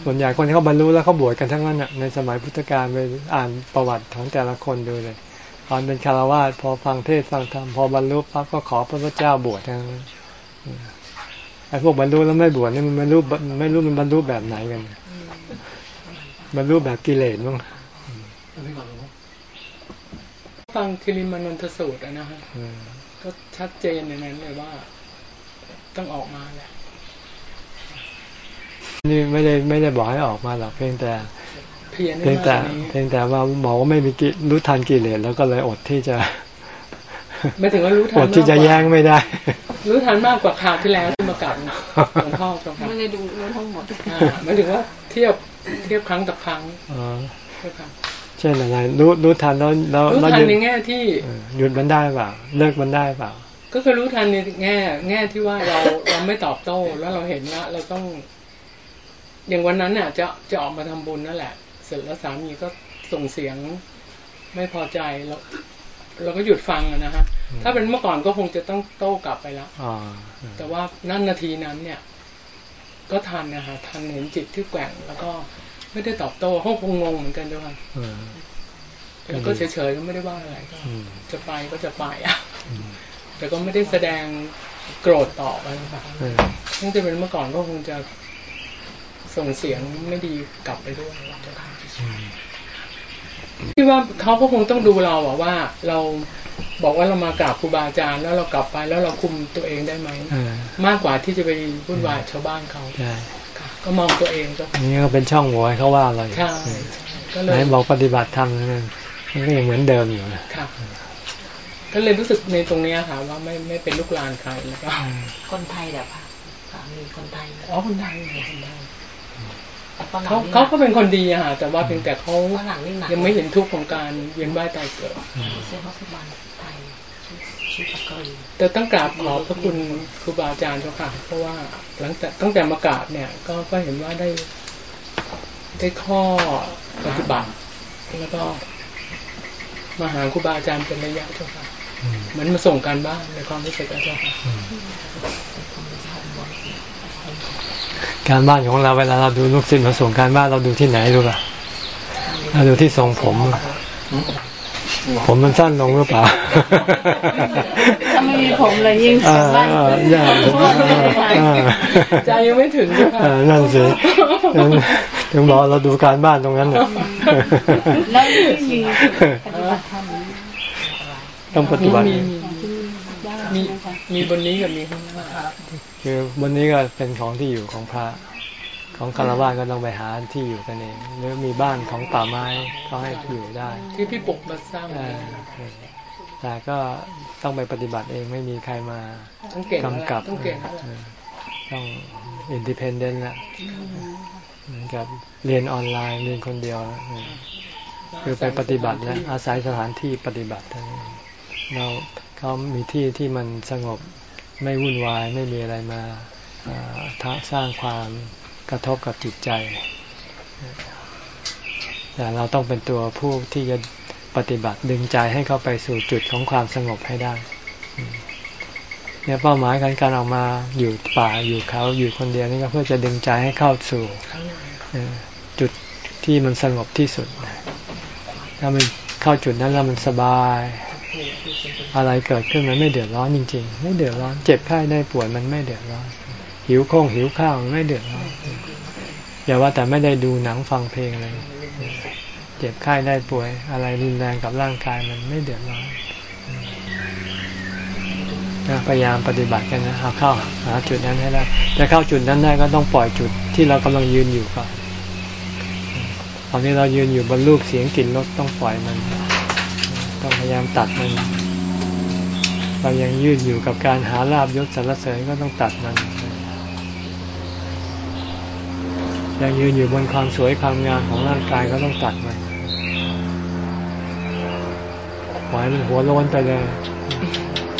ส่วนใหญ่คนที่เขาบรรลุแล้วเขาบวชกันทั้งนั้นในสมัยพุทธกาลไปอ่านประวัติของแต่ละคนดูเลยตอนเป็นคารวาสพอฟังเทศฟังธรรมพอบรรลุปั๊บก็ขอพระพุทธเจ้าบวชทั้งนั้นไอ้พวกบรรลุแล้วไม่บวชนี่มันไม่รู้ไม่รู้มันบรรลุแบบไหนกันบรรลุแบบกิเลสมั้งฟังคิริมานนทสูตรนะฮะก็ชัดเจนในนั้นเลยว่า ต้องออกมาแหละ นี่ไม่ได้ไม่ได้บอกให้ออกมาหรอกเพียงแต่เพียงแต่เพียงแต่ว่าบอกว่าไม่มีกิรู้ทันกิเลสแล้วก็เลยอดที่จะไม่ถึงว่ารู้ทันอดที่จะแย้งไม่ได้ รู้ทันมากกว่าข่าวที่แล้วที่มากัดหลวงพ่อครับไม่ได้ดูรู้ทั้งหมดหมายถึงว่าเทียบเทียบครั้งกับครั้งเช่นอะไรรู้รู้ทันแล้วแล้วรู้ทันในแง่ที่หยุดมันได้เปล่าเลิกมันได้เปล่าก็คือรู้ทันในแง่ แง่ที่ว่าเราเราไม่ตอบโต้แล้วเราเห็นว่าเราต้อง อย่างวันนั้นเนี่ยจะจะออกมาทำบุญนั่นแหละ เสร็จแล้วสามีก็ส่งเสียงไม่พอใจแล้วเราก็หยุดฟังนะฮะ ถ้าเป็นเมื่อก่อนก็คงจะต้องโต้กลับไปแล้วแต่ว่านั่นนาทีนั้นเนี่ย ก็ทันนะฮะทันเห็นจิตที่แกว่งแล้วก็ไม่ได้ตอบโต้ห้องคงงงเหมือนกันด้วยค่ะแล้วก็เฉยๆก็ไม่ได้ว่าอะไรก็จะไปก็จะไปอะแต่ก็ไม่ได้แสดงโกรธตอบอะไรค่ะถ้าจะเป็นเมื่อก่อนก็คงจะ ส่งเสียงไม่ดีกลับไปด้วยที่ว่าเขาก็คงต้องดูเราอะว่า เราบอกว่าเรามากราบครูบาอาจารย์แล้วเรากลับไปแล้วเราคุมตัวเองได้ไหมมากกว่าที่จะไปวุ่นวายชาวบ้านเขาก็มองตัวเองก็นี่ก็เป็นช่องโหว่เขาว่าอะไรใช่ก็เลยบอกปฏิบัติธรรมนั่นมันก็ยังเหมือนเดิมอยู่ค่ะก็เลยรู้สึกในตรงนี้ค่ะว่าไม่ไม่เป็นลูกหลานใครแล้วก็คนไทยแบบสามีคนไทยอ๋อคนไทยคนไทย เขาเขาก็เป็นคนดีอะค่ะแต่ว่าเพียงแต่เขายังไม่เห็นทุกข์ของการเวียนว่ายตายเกิดแต่ต้องกราบขอพระคุณครูบาอาจารย์เจ้าค่ะ เพราะว่าหลังจากตั้งแต่มากราบเนี่ย ก็ก็เห็นว่าได้ได้ข้อปฏิบัติ แล้วก็มาหาครูบาอาจารย์เป็นระยะเจ้าค่ะเหมือนมาส่งการบ้านในความรู้สึกเจ้าค่ะ การบ้านของเราเวลาเราดูลูกศิษย์มาส่งการบ้านเราดูที่ไหนรู้ป่ะเราดูที่ทรงผม ผมมันสั้นลงหรือเปล่าถ้าไม่มีผมเลยยิ่งสั้นใจยังไม่ถึงนั่นสิถึงบอกเราดูการบ้านตรงนั้นแล้วมีต้องปฏิบัติ มีมีบนนี้กับมีข้างล่างคือบนนี้ก็เป็นของที่อยู่ของพระ ของคารวะก็ต้องไปหาที่อยู่กันเองหรือมีบ้านของป่าไม้เขาให้อยู่ได้ ที่พี่ปกมาสร้างแต่ก็ต้องไปปฏิบัติเองไม่มีใครมากำกับต้องอินดิเพนเดนต์ละเหมือนกับเรียนออนไลน์เรียนคนเดียวคือไปปฏิบัติแล้วอาศัยสถานที่ปฏิบัติเรา เขามีที่ที่มันสงบไม่วุ่นวายไม่มีอะไรมาสร้างความกระทบกับจิตใจ แต่เราต้องเป็นตัวผู้ที่จะปฏิบัติดึงใจให้เข้าไปสู่จุดของความสงบให้ได้ เนี่ยเป้าหมายการการออกมาอยู่ป่าอยู่เขาอยู่คนเดียวนี่ก็เพื่อจะดึงใจให้เข้าสู่จุดที่มันสงบที่สุด ถ้ามันเข้าจุดนั้นแล้วมันสบาย อะไรเกิดขึ้นมันไม่เดือดร้อนจริง ๆ ไม่เดือดร้อน เจ็บไข้ได้ป่วยมันไม่เดือดร้อน หิวโค้งหิวข้าวมันไม่เดือดร้อน อย่าว่าแต่ไม่ได้ดูหนังฟังเพลงเลย เจ็บไข้ได้ป่วย อะไรรุนแรงกับร่างกายมันไม่เดือดร้อนพยายามปฏิบัติกันนะเอาเข้าหาจุดนั้นให้ได้จะเข้าจุดนั้นได้ก็ต้องปล่อยจุดที่เรากำลังยืนอยู่ก่อนตอนนี้เรายืนอยู่บนลูกเสียงกลิ่นรสต้องปล่อยมัน ต้องพยายามตัดมัน เรายังยืดอยู่กับการหาลาบยศสรรเสริญก็ต้องตัดมัน ยังยืนอยู่บนความสวยความงามของร่างกายก็ต้องตัดมันปล่อยมันหัวโล้นไปเลย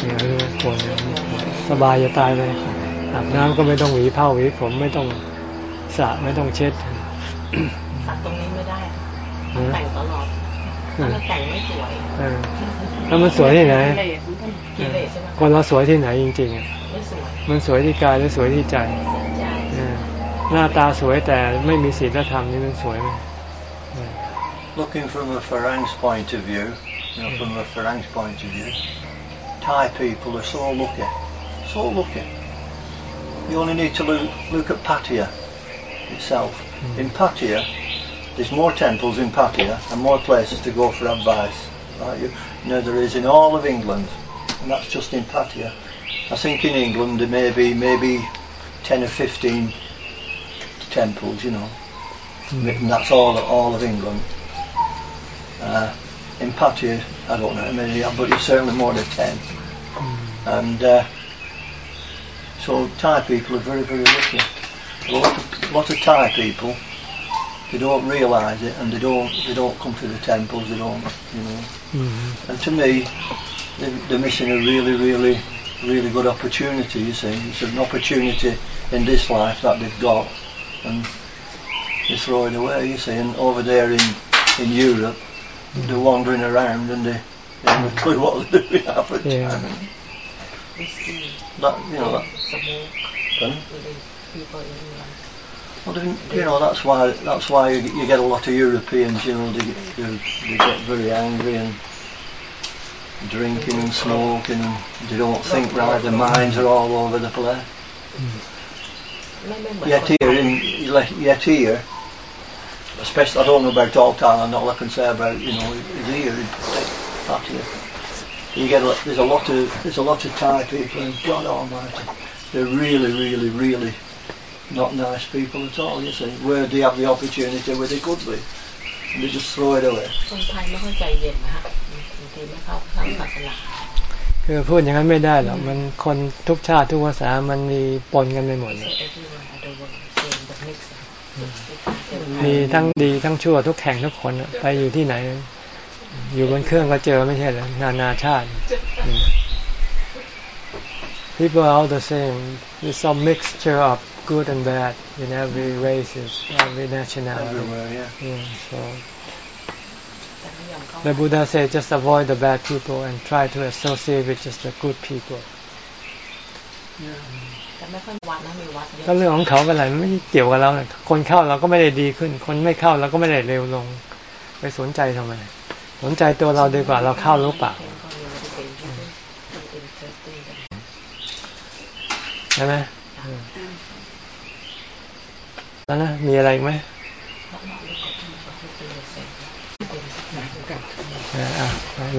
เนี่ยเรื่องคนสบายจะตายเลยอาบน้ำก็ไม่ต้องหวีผ้าหวีผมไม่ต้องสระไม่ต้องเช็ดตัดตรงนี้ไม่ได้แต่งตลอดถ้า มันแต่งไม่สวยแล้วมันสวยที่ไหนคนเราสวยที่ไหนจริงๆอะมันสวยที่กายหรือสวยที่ใจหน้าตาสวยแต่ไม่มีศีลธรรมนี่มันสวยไหม Looking from a Farang's point of view, you know, from a Farang's point of view, Thai people are so lucky, so lucky. You only need to look, look at Pattaya itself. Mm. In Pattaya, there's more temples in Pattaya and more places to go for advice. Right? You, know, there is in all of England, and that's just in Pattaya. I think in England there may be maybe 10 or 15 temples, you know, and that's all all of England. Uh, in Pattaya, I don't know how many, but it's certainly more than 10. Mm. And uh, so Thai people are very, very lucky. A lot of, lot of Thai people they don't realise it and they don't they don't come to the temples they don't you know mm-hmm. and to me they're, they're, missing a really really really good opportunity you see it's an opportunity in this life that they've got and they throw it away you see and over there in in Europe mm-hmm. they're wandering around and they, they have a clue what they're doing half the yeah. time that you know that, well, you know, that's why that's why you, you get a lot of Europeans. You know, they, they, they get very angry and drinking and smoking, and they don't think right. Their minds are all over the place. Yet here, in, yet here, especially I don't know about all Thailand. All I can say about you know is here in Pattaya. You get a, there's a lot of there's a lot of Thai people, and God Almighty, they're really, really, really not nice people at all, you see, where they have the opportunity where they could be. And they just throw it away. คนไทยไม่ค่อยใจเย็นนะฮะบางทีไม่เข้าเข้าศาสนาคือพูดอย่างนั้นไม่ได้หรอก มันคนทุกชาติทุกภาษา มันมีปนกันไปหมดมีทั้งดีทั้งชั่วทุกแข่งทุกคนไปอยู่ที่ไหน อยู่บนเครื่องก็เจอไม่ใช่เหรอนานาชาติ people are all the same. It's some mixture of good and bad in every races, every nationality. Everywhere, yeah. yeah so the Buddha said just avoid the bad people and try to associate with just the good people. ก็เรื่องของเขาเป็นไรไม่เกี่ยวกับเราคนเข้าเราก็ไม่ได้ดีขึ้น คนไม่เข้าเราก็ไม่ได้เร็วลง ไปสนใจทำไม สนใจตัวเราดีกว่าเราเข้าหรือเปล่าใช่ไหม แล้วนะมีอะไรไหม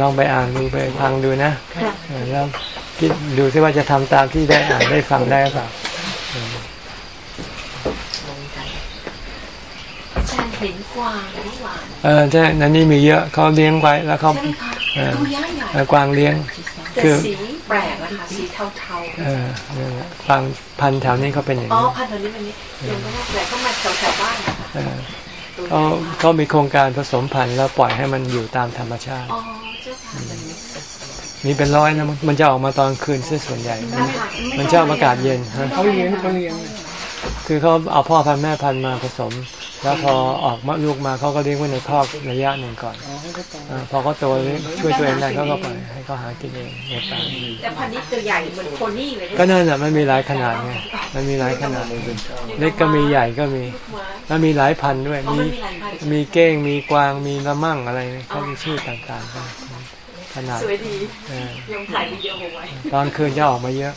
ลองไปอ่านดูไปฟังดูนะแล้วคิดดูซิว่าจะทำตามที่ได้อ่านได้ฟังได้หรือเปล่าเห็นกวางเออใช่นั่นนี่มีเยอะเขาเลี้ยงไว้แล้วเขากวางเลี้ยง คือสีแปลกนะคะสีเทาๆเออฟังพันแถวนี้เขาเป็นอย่างนี้อ๋อพันแถวนี้เป็นนี้ยังไม่ได้แปลกเขามาแถวแถวบ้านนะคะเขาเขามีโครงการผสมพันธุ์แล้วปล่อยให้มันอยู่ตามธรรมชาติมีเป็นร้อยนะมันจะออกมาตอนคืนซะส่วนใหญ่ มันชอบอากาศเย็นฮะเขาเลี้ยงเขาเลี้ยงคือเขาเอาพ่อพันธุ์แม่พันธุ์มาผสม แล้วพอออกมาลูกมาเขาก็เลี้ยงไว้ในคอกระยะหนึ่งก่อนพอเขาโตช่วยตัวเองได้เขาก็ปล่อยให้เขาหากินเองในป่าแต่พันธุ์นี้ตัวใหญ่เหมือนโคนี่เลยก็นั่นแหละมันมีหลายขนาดไงมันมีหลายขนาดเล็กก็มีใหญ่ก็มี แล้วมีหลายพันธุ์ด้วย มีมีเก้งมีกวางมีละมั่งอะไรเขามีชื่อต่างๆกันขนาดสวยดียังถ่ายวิดีโอไว้ตอนคืนจะออกมาเยอะ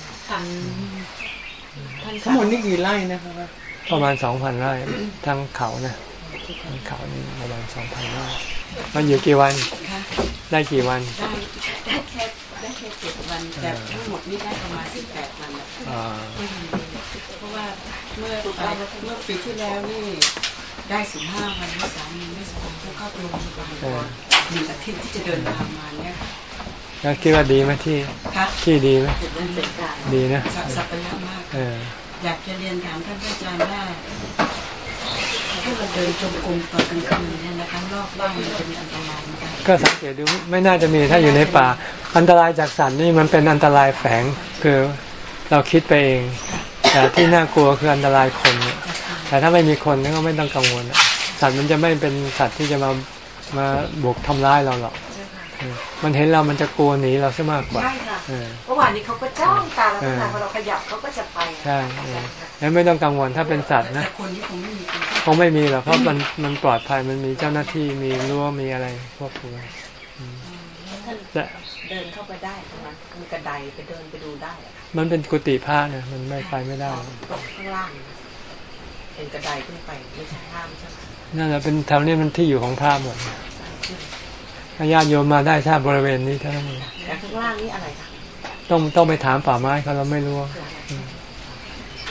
ทั้งหมดนี่กี่ไร่นะคะ ประมาณสองพันไร่ทั้งเขานะทั้งเขานี่ประมาณสองพันไร่มันอยู่กี่วัน ได้กี่วัน ได้แค่ได้แค่เจ็ดวันแต่ทั้งหมดนี่ได้ประมาณสิบแปดวันเพราะว่าเมื่อเมื่อปีที่แล้วนี่ได้สิบห้าวันที่สามีไม่สบายแล้วก็ลงพยาบาลหนึ่งอาทิตย์ที่จะเดินทางมาเนี่ยค่ะแล้วคิดว่าดีไหมที่ที่ดีไหมดีนะสัพยะมาก อยากจะเรียนถามท่านอาจารย์ว่าถ้าเราเดินจงกรมตอนกลางคืนเนี่ยนะคะรอบบ้านมันจะมีอันตรายไหมก็สังเกตดูไม่น่าจะมีถ้าอยู่ในป่า อันตรายจากสัตว์นี่มันเป็นอันตรายแฝงคือเราคิดไปเอง แต่ที่น่ากลัวคืออันตรายคนเนี่ยแต่ถ้าไม่มีคนนี่ก็ไม่ต้องกังวลสัตว์มันจะไม่เป็นสัตว์ที่จะมามาบุกทำร้ายเราหรอก มันเห็นเรามันจะกลัวหนีเราซะมากกว่าใช่ค่ะเมื่อวานนี้เขาก็จ้องตาเราตั้งพอเราขยับเขาก็จะไปใช่แล้วไม่ต้องกังวลถ้าเป็นสัตว์นะคงไม่มีหรอกเพราะมันมันปลอดภัยมันมีเจ้าหน้าที่มีรั้วมีอะไรพวกนี้เดินเข้าไปได้ตรงนั้นมีกระไดไปเดินไปดูได้ มันเป็นกุฏิพระเนี่ยมันไม่ไปไม่ได้ข้างล่างเป็นกระไดขึ้นไปไม่ใช่ห้ามใช่ไหมนั่นแหละเป็นแถวนี้มันที่อยู่ของพระหมด ญาติโยมมาได้ถ้าบริเวณนี้เท่านั้นเองข้างล่างนี่อะไรคะต้องต้องไปถามป่าไม้เขาเราไม่รู้